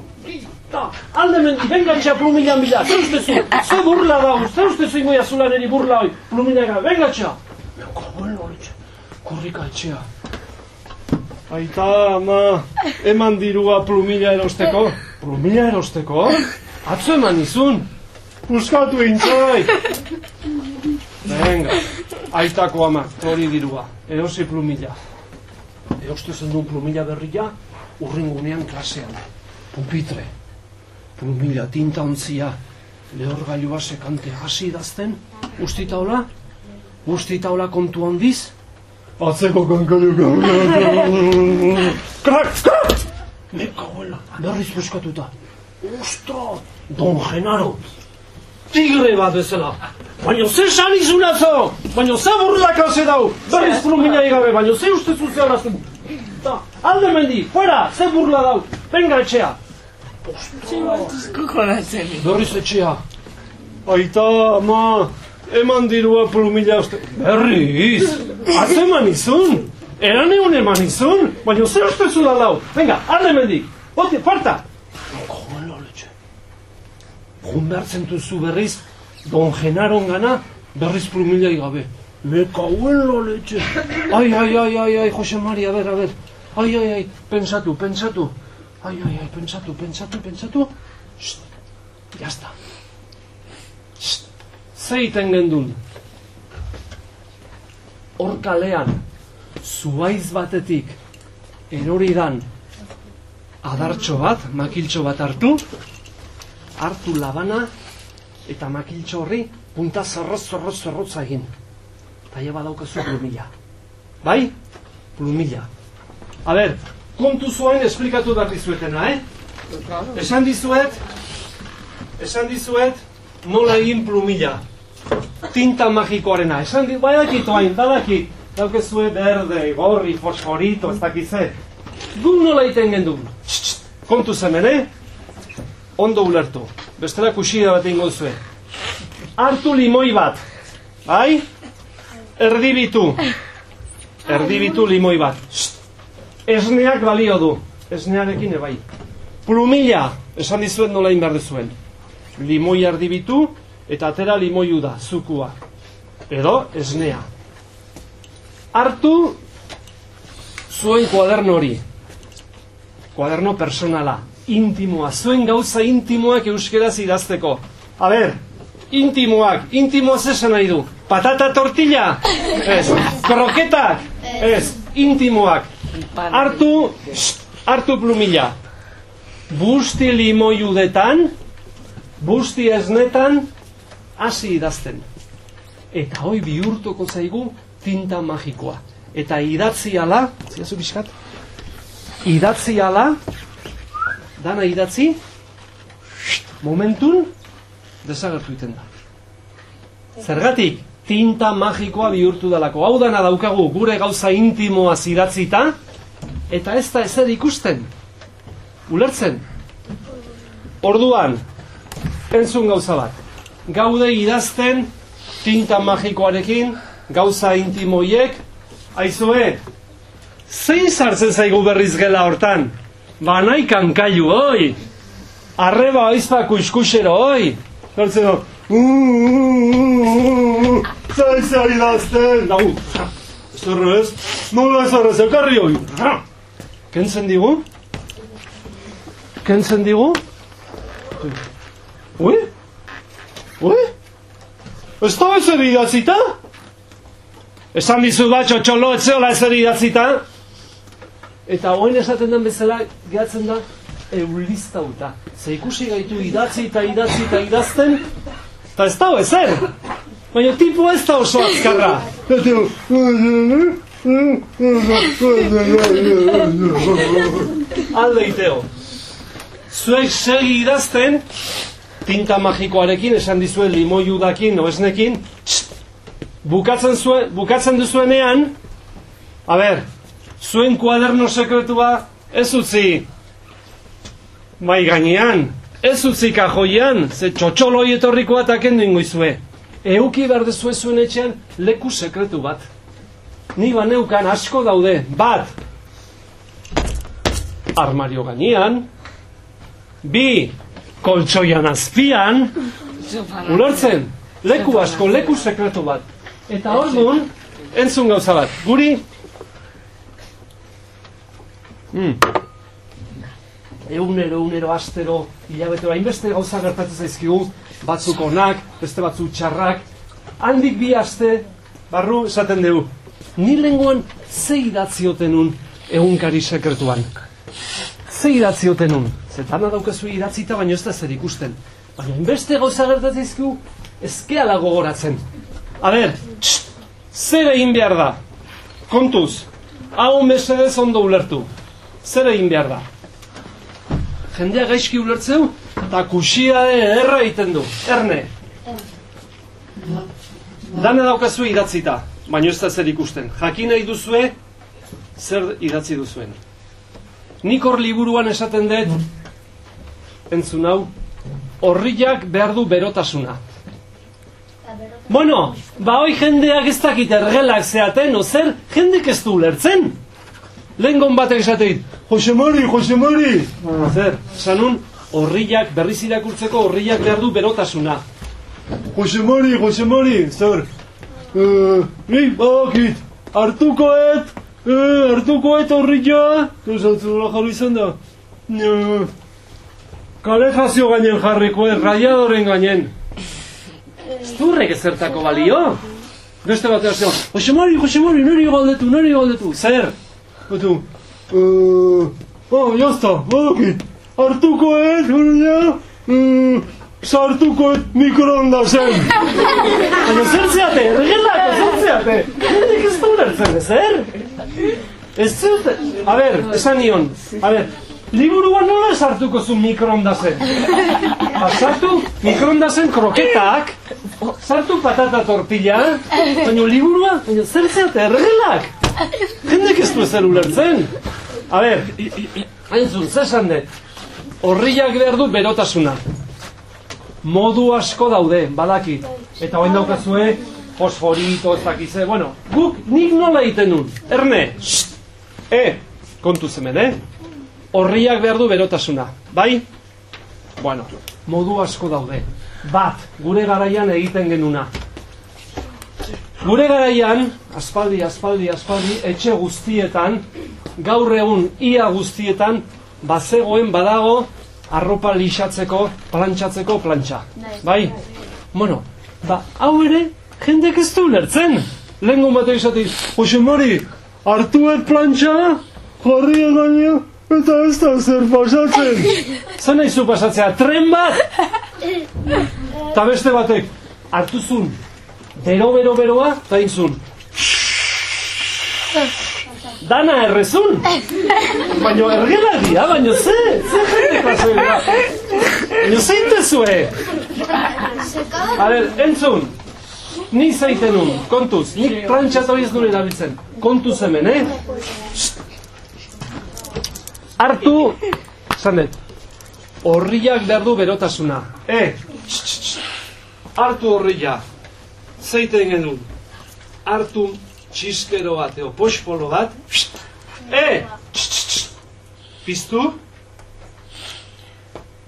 Ta, alde mendi, bengatxea plumilan bila, zer ustezu, zer burla da, zer ustezu ingoia zulan eri burla hoi, plumila ibabe, bengatxea. Meko, bueno, horitxe, kurrika etxea. Aita, ama, eman dirua plumila erosteko. Plumila erosteko? Atzo eman izun. Puskatu intzai. Venga, aitako ama, hori dirua, erosi plumila. Eoste zen duen plumila berria, urringunean klasean. Pupitre, plumila, tinta ontzia, lehorgailua sekante hasi idazten, ustita hola, ustita hola kontu handiz, atzeko kankailu krak, krak! Me cagoela, berriz buskatuta. Ostra, Don Genaro. Tigre bat bezala. Baina ze sanizunazo! Baina ze burlaka ze dau! Berriz plumina igabe, baina ze uste zuzea horazten. Da, alde mendi, fuera, ze burla dau. Venga etxea. Kokonatzen. Berriz etxea. Aita, ama, eman dirua plumila uste. Berriz, atzeman izun. Eran egun eman izun. Baina ze uste zu da lau. Venga, alde mendik. Bote, fuerta. Jola letxe. Jun behar zentuzu berriz, Don Genaron gana, berriz plumila gabe. Me cauen lo leche. Ai, ai, ai, ai, ai, Jose Mari, a ver, a ver. Ai, ai, ai, pensatu, pensatu. Ai, ai, ai, pensatu, pensatu, pensatu. Shht, ya está. Zeiten gendun. Hor kalean, zuaiz batetik, eroridan, adartxo bat, makiltxo bat hartu, hartu labana, eta makiltxo horri punta zorroz, zorroz, zorrotza egin. Eta ja badaukazu plumila. Bai? Plumila. A ber, kontu zuen esplikatu behar dizuetena, eh? Esan dizuet, esan dizuet, nola egin plumila. Tinta magikoarena. Esan di, badakit oain, badakit. Daukezue berde, gorri, fosforito, ez dakize. Gu nola iten txt, Kontu zemen, eh? Ondo ulertu. Bestela kusida bat ingo zuen. Hartu limoi bat. Bai? Erdibitu. Erdibitu limoi bat. Esneak balio du. Esnearekin ebai. Plumila. Esan dizuet nola egin behar dezuen. Limoi erdibitu eta atera limoiu da, zukua. Edo esnea. Hartu zuen kuaderno hori. Kuaderno personala. Intimoa. Zuen gauza intimoak euskeraz idazteko. A ber, intimoak. Intimoa zesan nahi du. Patata tortilla? Ez. Kroketak? Ez. Intimoak. Hartu, shht, hartu plumila. Busti limoiudetan, busti esnetan, hasi idazten. Eta hoi bihurtuko zaigu tinta magikoa. Eta idatzi ala, ziazu biskat? Idatzi ala, dana idatzi, momentun, desagertu iten da. Zergatik, tinta magikoa bihurtu dalako. Hau dana daukagu gure gauza intimoa idatzita, eta ez da ezer ikusten. Ulertzen? Orduan, entzun gauza bat. Gaude idazten tinta magikoarekin, gauza intimoiek, aizue, zein sartzen zaigu berriz gela hortan? Ba nahi kankailu, oi! Arreba oizpa kuskusero, oi! Hortzen do, zein zer idazten? Dagu, zerro ez? Nola ez horrez, ekarri hoi! Kentzen digu? Kentzen digu? Ui? Ui? Ez da ezer idatzita? Esan dizu bat, txotxolo, ez zeola ezer idatzita? Eta hoen esaten den bezala, gehatzen da, euliztauta. Ze ikusi gaitu idatzi eta idatzi eta idazten, eta ez dago ezer. Baina tipo ez da oso azkarra. Alde iteo. Zuek segi idazten, tinta magikoarekin, esan dizuen limoiudakin, oesnekin, txt, bukatzen, zuen, bukatzen duzuenean, a ber, zuen kuaderno sekretua ez utzi mai gainean, ez utzi kajoian, ze txotxoloi etorriko bat akendu ingoizue. Euki behar dezue zuen etxean leku sekretu bat. Ni baneukan asko daude, bat, armario gainean, bi, koltsoian azpian, ulertzen, leku asko, leku sekretu bat. Eta orduan, entzun gauza bat, guri, mm. egunero, egunero, astero, hilabetero, hainbeste gauza gertatzen zaizkigu, batzuk onak, beste batzuk txarrak, handik bi aste, barru esaten dugu, ni lenguan ze idatziotenun egunkari sekretuan. Ze idatziotenun. Zetana daukazu idatzita, baina ez da zer ikusten. Baina inbeste gauza gertatzen zaizkigu, ezkeala gogoratzen. A ber, txt, zer egin behar da? Kontuz, hau mesedez ondo ulertu. Zer egin behar da? jendea gaizki ulertzeu, eta kusia erra egiten du, erne. Dana daukazu idatzita, baina ez da zer ikusten. Jakin nahi duzue, zer idatzi duzuen. Nik hor liburuan esaten dut, entzun hau, horriak behar du berotasuna. Bueno, ba hoi jendeak ez dakit ergelak zeaten, o zer, jendek ez du ulertzen. Lengon batek esateit, Jose Mari, Jose Mari! Zer, sanun, horriak, berriz irakurtzeko horriak behar du berotasuna. Jose Mari, Jose Mari, zer, uh, nik badakit, hartukoet, uh, hartukoet horria, esatzen jarri izan da, uh, kalejazio gainen jarrikoet, raiadoren gainen. Ez du horrek ezertako balio. Beste bat zion, Jose Mari, Jose nori galdetu, nori galdetu, zer? Batu, uh, oh, jazta, badakit, hartukoet, horria, uh, sartukoet mikroondasen. Baina zer zeate, ergelako, zer zeate? Hendik ez du ulertzen, zer? Ez zute, a ber, esan nion, a ber, liburuan nola sartuko zu mikroondasen? Sartu mikroondasen kroketak, sartu patata tortilla, baina liburua, baina zer zeate, ergelak? Jendek ez du ezer ulertzen. A ber, hainzun, zesan dut, horriak behar du berotasuna. Modu asko daude, badakit. Eta hoen daukazue, fosforito, ez dakize, bueno, guk nik nola egiten nun, erne, Shht. e, kontu zemen, eh? Horriak behar du berotasuna, bai? Bueno, modu asko daude. Bat, gure garaian egiten genuna. Gure garaian, aspaldi, aspaldi, aspaldi, etxe guztietan, gaur egun ia guztietan, bazegoen badago arropa lixatzeko, plantxatzeko plantxa. Bai? Bueno, ba, hau ere, jendek ez du lertzen. Lengo bat egizatik, Jose Mari, hartuet plantxa, jarri gaina, eta ez da zer pasatzen. Zer nahi zu pasatzea, tren bat? Eta beste batek, hartuzun, bero, bero, beroa, eta inzun. Dana errezun. Baina ergela dia, baina ze, ze jende pasoela. Baina zeintezue. A ver, entzun. Ni zeiten un, kontuz. Nik plantxat hori ez duen erabiltzen. Kontuz hemen, eh? Esan dut, horriak behar du berotasuna. Eh, hartu horria. Zeiten genuen. Hartu txiskero bat, eo, pospolo bat. Shht. piztu.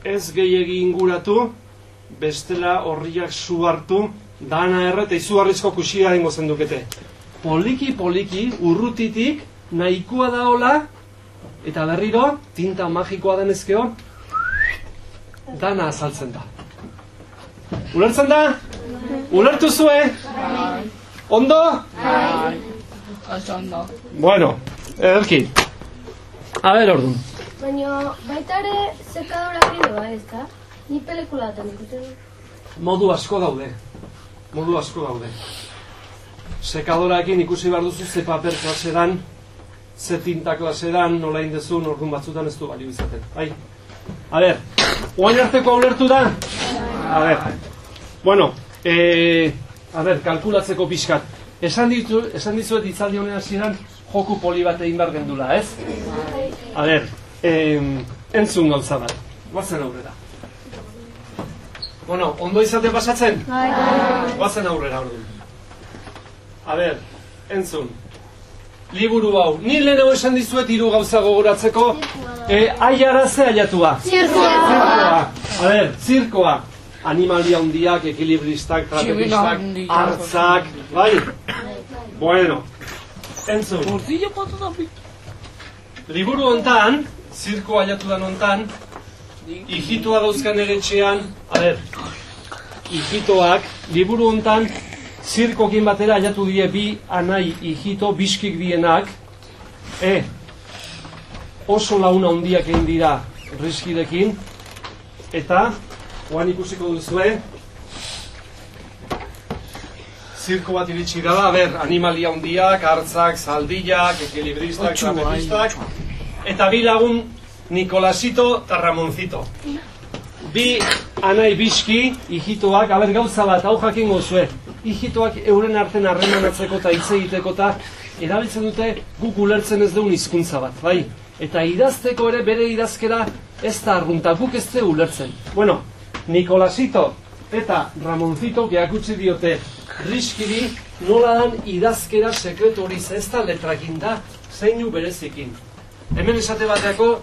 Ez gehiegi inguratu, bestela horriak zu hartu, dana erre eta izugarrizko kusia dengo zendukete. Poliki, poliki, urrutitik, nahikoa da hola, eta berriro, tinta magikoa denezkeo, dana azaltzen da. Ulertzen da? Ulertu zue? Ondo? Oso ondo. Bueno, ederki. A ber, orduan. Baina baita ere sekadora bide ba, ez da? Ni pelikulatan ikusten dut. Modu asko daude. Modu asko daude. Sekadoraekin ikusi behar duzu ze paper klaseran, ze tinta klaseran, nola indezun, orduan batzutan ez du balio izaten. Bai. A ber, oain arteko ulertu da? A ber. Bueno, eh, a ber, kalkulatzeko pixkat. Esan, ditu, esan dizuet itzaldi honen hasieran joku poli bat egin behar gendula, ez? A ber, eh, entzun gauza bat. Guazen aurrera. Bueno, ondo izaten pasatzen? Guazen aurrera orduan. A ber, entzun. Liburu hau. Ni lehenago esan dizuet hiru gauza gogoratzeko. E, aiara ze aiatua? Zirkoa. A ber, zirkoa. Animalia hundiak, ekilibristak, trapezistak, handiak. hartzak, bai? Bueno, entzun. Gordillo patu da. Liburu hontan, zirko aiatudan hontan, ijitoa dauzkan eretxean, a ber, ijitoak, liburu hontan, zirkokin batera aiatu die bi anai ijito, biskik dienak, e, oso launa handiak egin dira riskidekin, eta, oan ikusiko duzue, zirko bat iritsi da, a ber, animalia handiak, hartzak, zaldiak, ekilibristak, Otxua, trapezistak, eta bi lagun Nikolasito eta Ramoncito. Bi anai biski, hijitoak, aber gauza bat, hau jakingo zue. Hijitoak euren arten harremanatzeko eta hitz egiteko eta erabiltzen dute guk ulertzen ez dugun hizkuntza bat, bai? Eta idazteko ere bere idazkera ez da arrunta, guk ez ulertzen. Bueno, Nikolasito eta Ramoncito geakutsi diote riskiri nola dan idazkera sekretu hori ze ez da letrakin da zeinu berezikin. Hemen esate bateako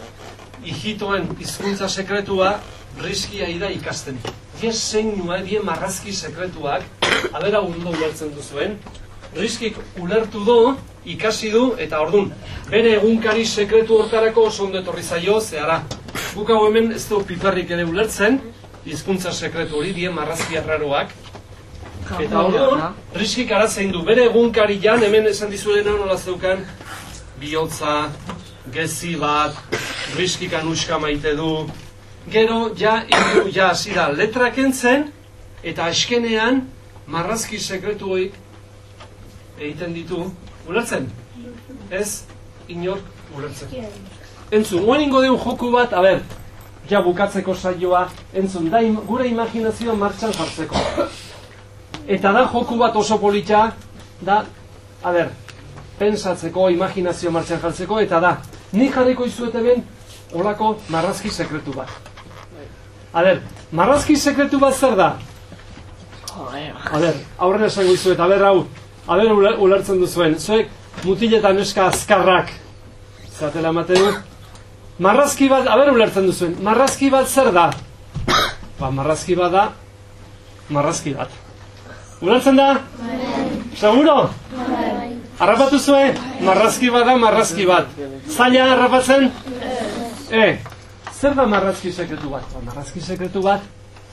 hijitoen hizkuntza sekretua riskia da ikasten. Die zeinua, die marrazki sekretuak, alera ondo ulertzen duzuen, riskik ulertu du, ikasi du, eta ordun bere egunkari sekretu hortarako oso ondo etorri zaio, zehara. Guk hau hemen ez du piperrik ere ulertzen, hizkuntza sekretu hori, die marrazki arraroak, Eta orduan, riskik arazein du, bere egunkari jan, hemen esan dizuena nola zeukan, bihotza, gezi bat, riskik anuska maite du, gero, ja, iru, ja, hasi da, letrak entzen, eta eskenean, marrazki sekretu horiek egiten ditu, ulertzen? Ez, inork ulertzen. Entzun, guen ingo joku bat, a ber, ja bukatzeko saioa, entzun, da im- gure imaginazioa martxan jartzeko. Eta da joku bat oso polita, da, a ber, pensatzeko, imaginazio martxan jartzeko, eta da, ni jarriko izuete ben, olako marrazki sekretu bat. A ber, marrazki sekretu bat zer da? A ber, aurrera esango izuet, a ber, hau, a ber, ule- ulertzen duzuen, zuek mutiletan eska azkarrak, zatela ematen du, marrazki bat, a ber, ulertzen duzuen, marrazki bat zer da? Ba, marrazki bat da, marrazki bat. Ulertzen da? Seguro? Harrapatu zuen? Marrazki bat da, marrazki bat. Zaila harrapatzen? E, zer da marrazki sekretu bat? Ba, marrazki sekretu bat?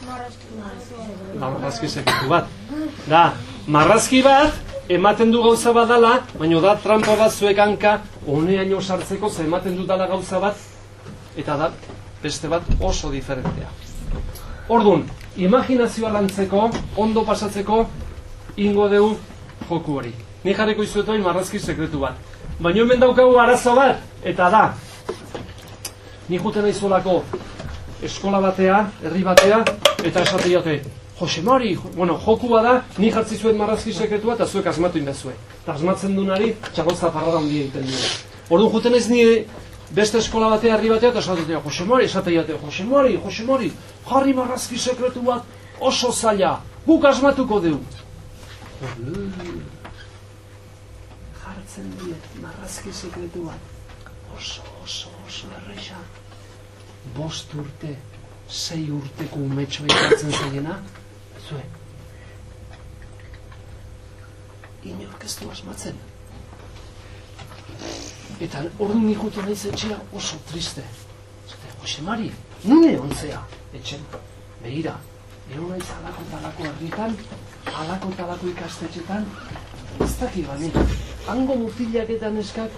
Ba, marrazki sekretu bat. Da, marrazki bat, ematen du gauza bat dala, baina da trampa bat zuek hanka, honeaino sartzeko, ze ematen du dala gauza bat, eta da, beste bat oso diferentea. Ordun, imaginazioa lantzeko, ondo pasatzeko, ingo deu joku hori. Ni jarriko izuet hori marrazki sekretu bat. Baina hemen daukagu arazo bat, eta da, ni juten naizolako eskola batea, herri batea, eta esate jote, Jose Mari, bueno, joku bada, ni jartzi zuen marrazki sekretua eta zuek asmatu indazue. Eta asmatzen dunari, txagoza parrada handia egiten dira. Orduan juten naiz ni beste eskola batea, herri batea, eta esate jote, Jose Mari, esate jote, Jose Mari, Jose Mari, jarri marrazki sekretu bat, oso zaila, guk asmatuko deu. Jartzen diet marrazki sekretu bat, oso, oso, oso erresa. Bost urte, sei urteko umetxo ikatzen zaiena, zue. Inork ez du asmatzen. Eta ordu nik juten naiz etxea oso triste. Zate, Jose Mari, nune ontzea, etxen, behira, egon naiz alako talako herritan, alako talako ikastetxetan, ez daki bani, hango mutilak eta neskak,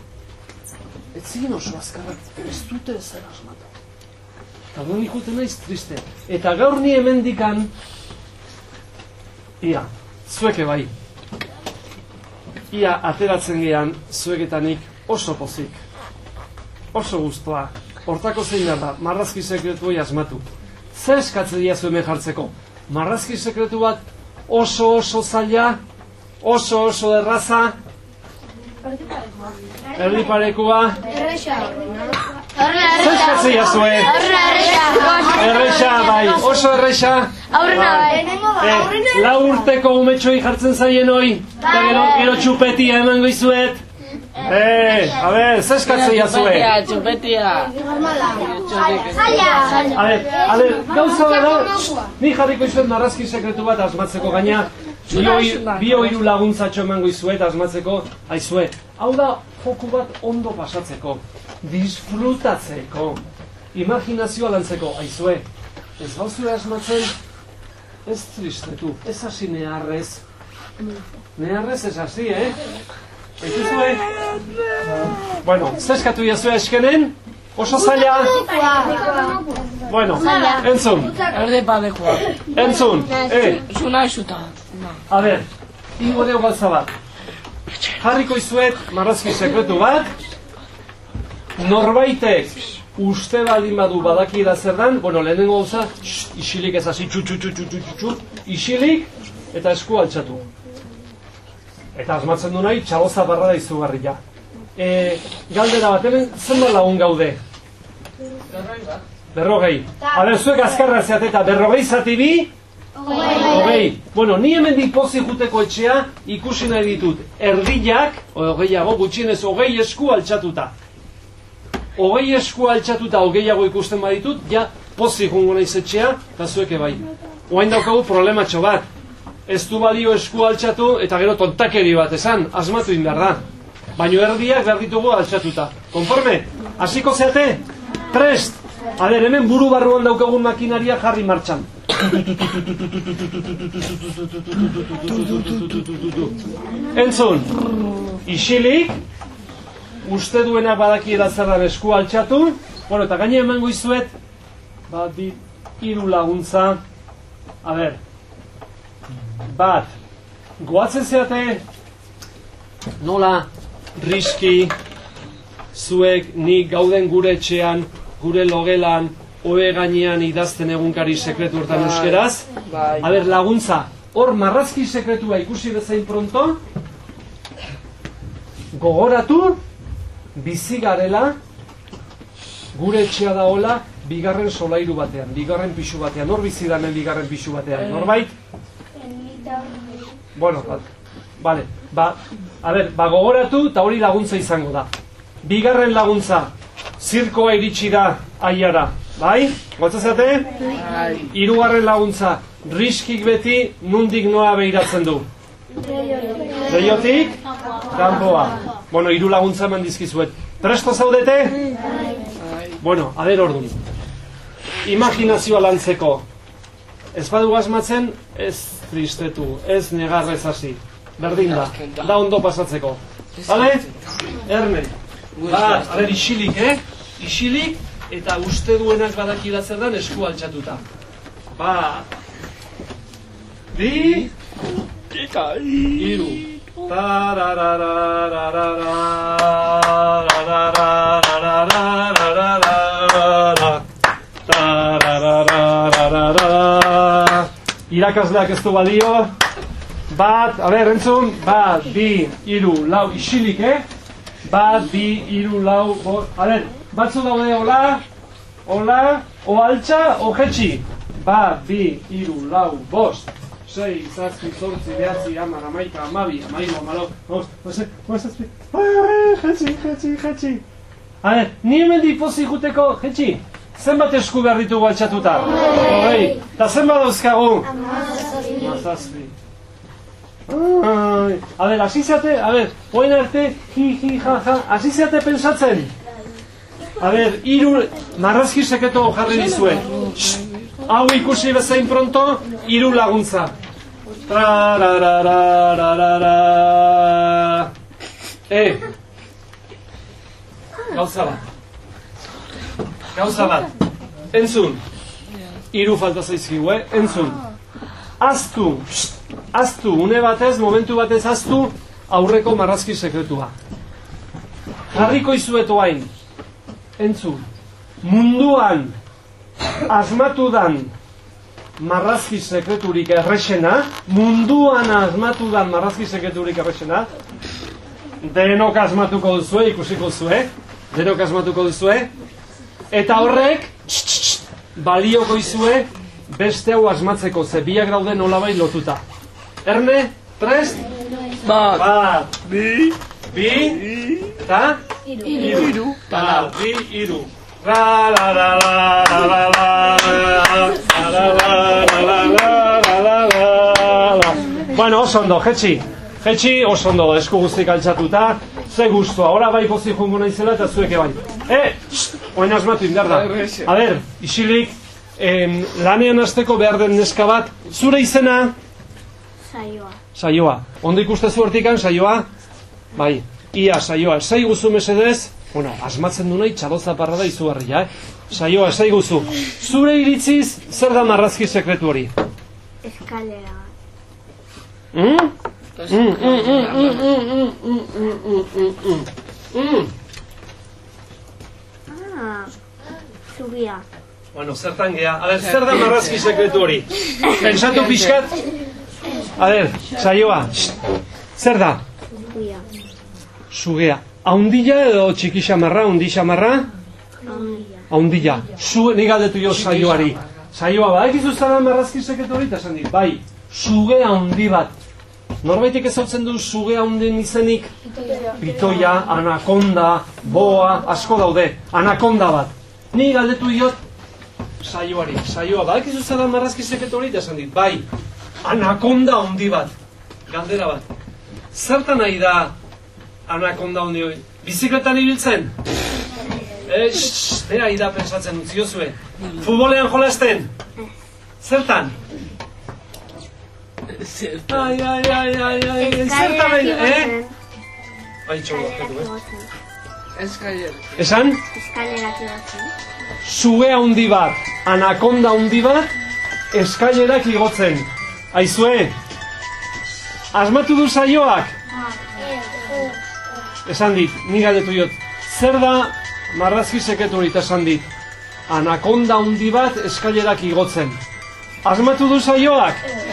ez ziren oso azkarrak, ez dute ezer asmatu. Eta orduan nik juten naiz triste. Eta gaur ni hemendikan, ia, zueke bai, ia ateratzen gean zuek eta nik oso pozik, oso guztua, hortako zein da, marrazki sekretu hori asmatu. Zer eskatzen dira hemen jartzeko? Marrazki sekretu bat oso oso zaila, oso oso erraza, erdi parekoa, Erresa. zer eskatzen dira zuen? Erresa, bai, oso erresa, Aurrena bai. eh, lau urteko umetxoi jartzen zaien hoi, eta gero, gero txupetia emango izuet. Eh, a ber, zer eskatzen dira zuen? Chupetia, chupetia. Zaila. A ber, a ber, gauza bada, ni jarriko izuet marrazki sekretu bat asmatzeko gaina, bi bi hiru laguntzatxo emango izuet asmatzeko, aizue. Hau da, joku bat ondo pasatzeko, disfrutatzeko, imaginazioa lantzeko, aizue. Ez gauzue asmatzen, ez tristetu, ez hasi neharrez. Neharrez ez hasi, eh? Ekizue? Bueno, zeskatu jazue eskenen, oso zaila, Bueno, entzun, Erdi padekoa. entzun, eh, Zuna xuta. a ber, ingo deu gauza bat. Jarriko izuet marrazki sekretu bat, norbaitek uste baldin badu badakiela zer dan, bueno, lehenengo gauza, isilik ez hasi, txu, txu, txu, txu, txu, txu, isilik, eta esku altxatu. Eta asmatzen du nahi, txaloza barra da izugarria. E, galdera bat, hemen, zenbat lagun gaude? Berrogei. Aber, zuek azkarra zeate eta berrogei zati bi, Hogei. Bueno, ni hemen pozi juteko etxea ikusi nahi ditut. Erdiak, hogeiago, gutxienez hogei esku altxatuta. Hogei esku altxatuta hogeiago ikusten baditut, ja pozi jungo naiz etxea, eta zueke bai. Oain daukagu problematxo bat. Ez du balio esku altxatu eta gero tontakeri bat esan, asmatu indar da. Baino erdiak behar ditugu altxatuta. Konforme? Hasiko zeate? Prest! A ber, hemen buru barruan daukagun makinaria jarri martxan. Entzun, isilik, uste duena badaki edatzerran esku altxatu, bueno, eta gaine emango izuet, bat, bi, hiru laguntza, a ber, bat, goatzen zeate, nola, riski, zuek, ni gauden gure etxean, gure logelan, oe gainean idazten egunkari sekretu hortan euskeraz. Bai. A ber, laguntza, hor marrazki sekretua ikusi bezain pronto, gogoratu, bizi garela, gure etxea da hola, bigarren solairu batean, bigarren pixu batean, hor bizi danen bigarren pixu batean, norbait? Bueno, bat, vale, ba, a ber, ba gogoratu eta hori laguntza izango da. Bigarren laguntza, zirkoa iritsi da aiara, bai? Gotza zate? Bai. Hirugarren laguntza, riskik beti nundik noa behiratzen du. Leiotik? Kanpoa. Bueno, hiru laguntza eman dizkizuet. Presto zaudete? Bueno, a ber ordun. Imaginazioa lantzeko. Ez badu asmatzen, ez tristetu, ez negarrez hasi. Berdin da, da ondo pasatzeko. Bale? Erne. Ba, a ber, isilik, eh? Isilik, eta uste duenak badaki da zer dan esku altxatuta. Ba, bi, iru. Irakasleak ez du balio. Bat, a ber, entzun, bat, bi, iru, lau, isilik, eh? Bat, bi, iru, lau, bo, a ber, batzu daude hola, hola, o altxa, o jetxi. Bat, bi, iru, lau, bost, sei, zazpi, zortzi, behatzi, amar, amaika, amabi, amairu, amalo, bost, bost, bost, zazpi, ai, jetxi, jetxi, jetxi. A ber, ni hemen dipozi juteko, jetxi, zenbat esku behar ditugu altxatuta? Hogei, eta zenbat dauzkagu? Amazazpi. A ber, hasi zeate, a ber, oin arte, hi, hi, ja, ja, hasi zeate pensatzen. A ber, hiru marrazki seketo jarri dizue. Hau ikusi bezain pronto, hiru laguntza. Tra, ra, ra, ra, ra, ra, ra. E, gauza bat. Gauza bat. Entzun. Hiru falta zaizkigu, eh? Entzun. Aztu, aztu, une batez, momentu batez aztu, aurreko marrazki sekretua. Jarriko izuetu hain, entzun, munduan asmatu dan marrazki sekreturik errexena, munduan asmatu dan marrazki sekreturik errexena, denok asmatuko duzue, ikusiko duzue, denok asmatuko duzue, eta horrek, balioko izue, beste hau asmatzeko, ze biak daude nolabait lotuta. Erne, prest? Bat. Bat, bi, bi, eta? Iru. Ta lau, bi, iru. La, la, la, la, la, la, la, la, la, la, la, la, la, la, la. Bueno, oso ondo, jetxi. Jetxi, oso ondo, esku guztik altxatuta. Ze gustua, ora bai pozi jungo naizela eta zueke bai. Eh, sht, oain asmatu indar da. A ber, isilik, em, lanean hasteko behar den neska bat, zure izena? Saioa. Saioa. Ondo ikuste zu hortikan, saioa? Bai, ia saioa. Esai guzu mesedez, bueno, asmatzen du nahi txadoza parra da izugarria, eh? Saioa, esai guzu. Zure iritziz, zer da marrazki sekretu hori? Eskalera bat. Mm? Mm, mm, mm, mm, mm, mm, mm, mm, mm, mm. Mm. Ah, Zugia. Bueno, zertan gea. A ber, zer da marrazki sekretu hori? Pensatu pixkat? A ber, saioa. Zer da? Zugia. Sugea. Haundila edo txiki xamarra, hundi xamarra? Haundila. Su, nik galdetu jo saioari. Saioa, ba, ekizu zara marrazki sekretu hori, eta esan bai, suge handi bat. Norbaitek ezautzen du suge handien izenik? Pitoia, anakonda, boa, asko daude. Anakonda bat. Ni galdetu diot saioari. Saioa, ba, ekizu zara marrazki sekretu hori, esan dit, bai, anakonda handi bat. Galdera bat. Zertan nahi da anakonda handi hori? Bizikletan ibiltzen? Eh, shh, bera ida pensatzen utzi zuen. Futbolean jolasten? Zertan? Zertan. Ai, ai, ai, ai, ai, zertan da, eh? Bai, eh? Eskailera. Esan? Eskalerak igotzen. Suge handi bat, anakonda handi bat, eskailerak igotzen. Aizue, asmatu du saioak? Esan dit, ni galdetu diot, zer da marrazki seketu hori esan dit, anakonda handi bat eskailerak igotzen. Asmatu du saioak?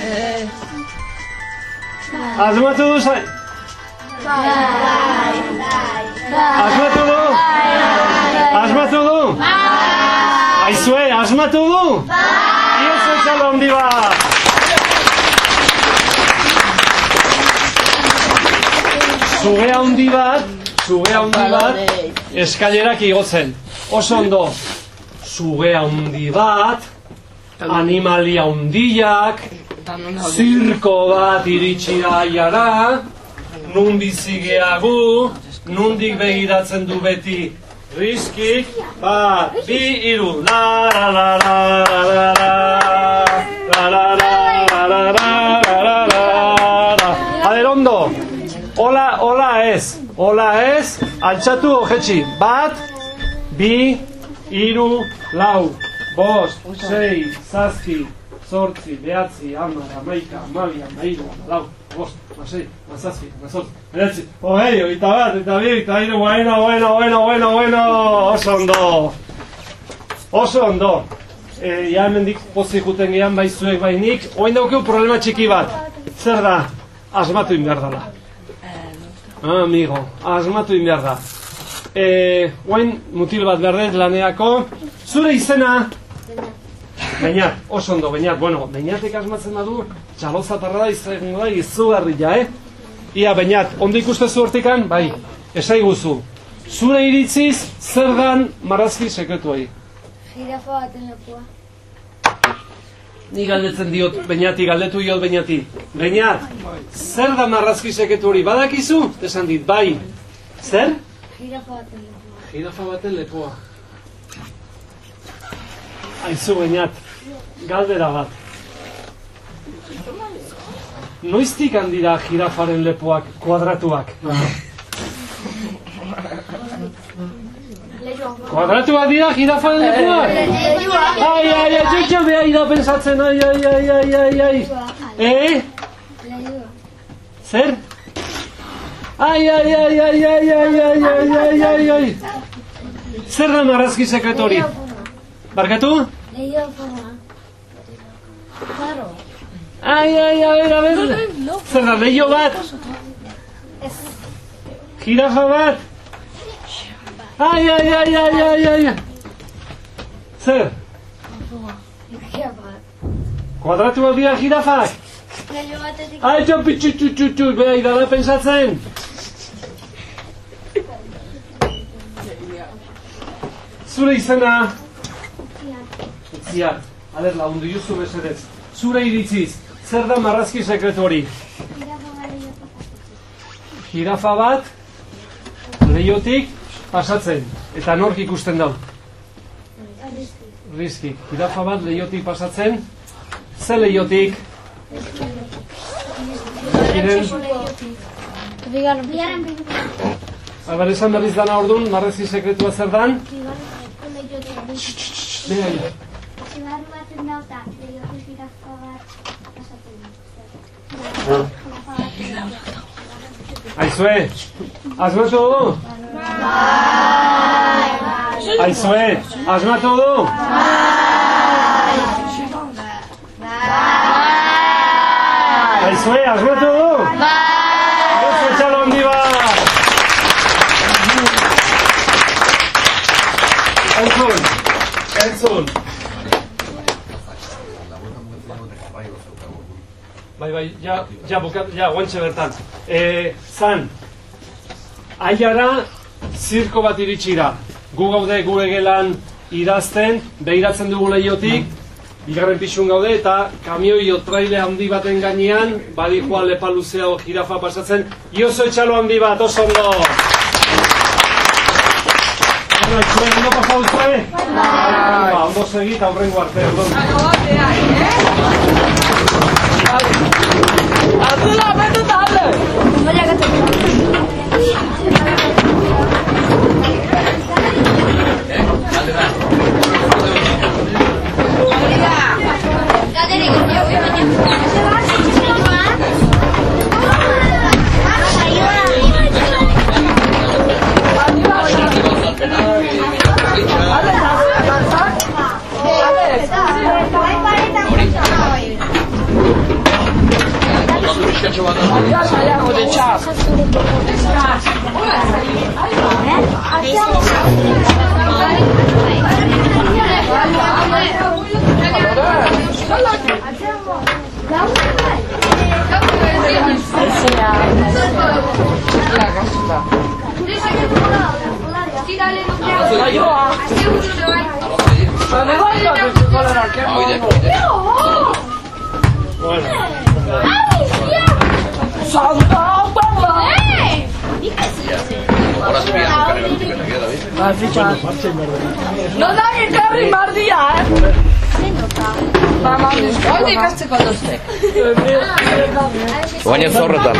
Asmatu du saioak? Asmatu du? Asmatu du? Aizue, asmatu du? Iez etzalo handi bat! Zuge handi bat, zuge handi bat, eskailerak igotzen. Oso ondo, zuge handi bat, animalia handiak, zirko bat iritsi da iara, nun bizi geagu, nundik begiratzen du beti riskik, bat, bi, iru, la, la, la, la, la, la, la, la, la, la, la, la, la, la, la, la. A ver, ondo, hola, hola ez, hola ez, altxatu ojetxi, bat, bi, iru, lau, bost, sei, zazpi, zortzi, behatzi, hamar, hamaika, hamabi, hamairu, hamalau, bost, hamasei, hamazazpi, hamazortzi, behatzi, hogei, hogeita bat, hogeita bi, hogeita hiru, bueno, bueno, bueno, bueno, bueno, oso ondo, oso ondo. E, ja hemendik pozik juten gehan bai zuek bai nik, oain daukeu problema txiki bat. Zer da? Asmatu inbehar dela. Ah, amigo, asmatu inbehar da. E, oain mutil bat berdet laneako. Zure izena? Beñat, oso ondo, Beñat. Bueno, Beñatek asmatzen badu, txalozatarra da izango da izugarria, eh? Ia, Beñat, ondo ikustezu hortikan? Bai, esaiguzu. Zure iritziz, zer dan marrazki sekretuai? Jirafa baten lekua. Ni galdetzen diot, Beñati, galdetu diot Beñati. Beñat, zer da marrazki sekretu hori? Badakizu? Esan dit, bai. Zer? Jirafa baten lekua. Jirafa baten lepoa. Aizu, Beñat, galdera bat. Noiztik handira jirafaren lepoak kuadratuak? Leioan. Kuadratuak dira jirafaren lepoak? Ai, ai, ai, txotxo beha ida pensatzen, ai, ai, ai, ai, ai, ai. Eh? Zer? Ai, ai, ai, ai, ai, ai, ai, ai, ai, ai, ai. Zer da marrazki sekretori? Barkatu? Leioa forma. Claro. Ay, ay, a ver, a ver. No, no, no. Cerradillo bat. Es... Jirafa bat. Ay, ay, ay, ay, ay, ay. Zer? Kuadratu bat dira jirafak. Ay, jo, pitxutxutxutxu, beha, idara pensatzen. Zure izena? Utziar. Utziar. Aler, lagundu juzu, besedez. Zure iritziz, zer da marrazki sekretu hori? Jirafa bat leiotik pasatzen. Eta nork ikusten dau? Rizki. Jirafa bat leiotik pasatzen. Ze leiotik? Bigarren. Bigarren. aber esan berriz dana orduan, marrazki sekretua zer dan? Bigarren leiotik. Beha, ida. Bigarren baten dauta. Aisue, Asmatolu. Aisue, Asmatolu. Aisue, Asmatolu. Vai! Bai, ja, ja, bukat, ja, guantxe bertan. E, zan, aiara zirko bat iritsi da. Gu gaude gure gelan idazten, behiratzen dugu lehiotik, bigarren pixun gaude, eta kamioi traile handi baten gainean, badi joa lepa luzeago jirafa pasatzen, iozo etxalo handi bat, oso ondo! Zuen ondo pasau zuen? Bai. Ba, ondo segit, aurrengo arte, ondo. Abdullah apa itu tanda? Gak ada. Saioa. Baina bai, bai, kolera, kengo. Bueno, Santa Bárbara. Ba, fitxa. No da ekarri mardia, eh? Ba, mami, hori ikasteko dozte. Baina zorretan.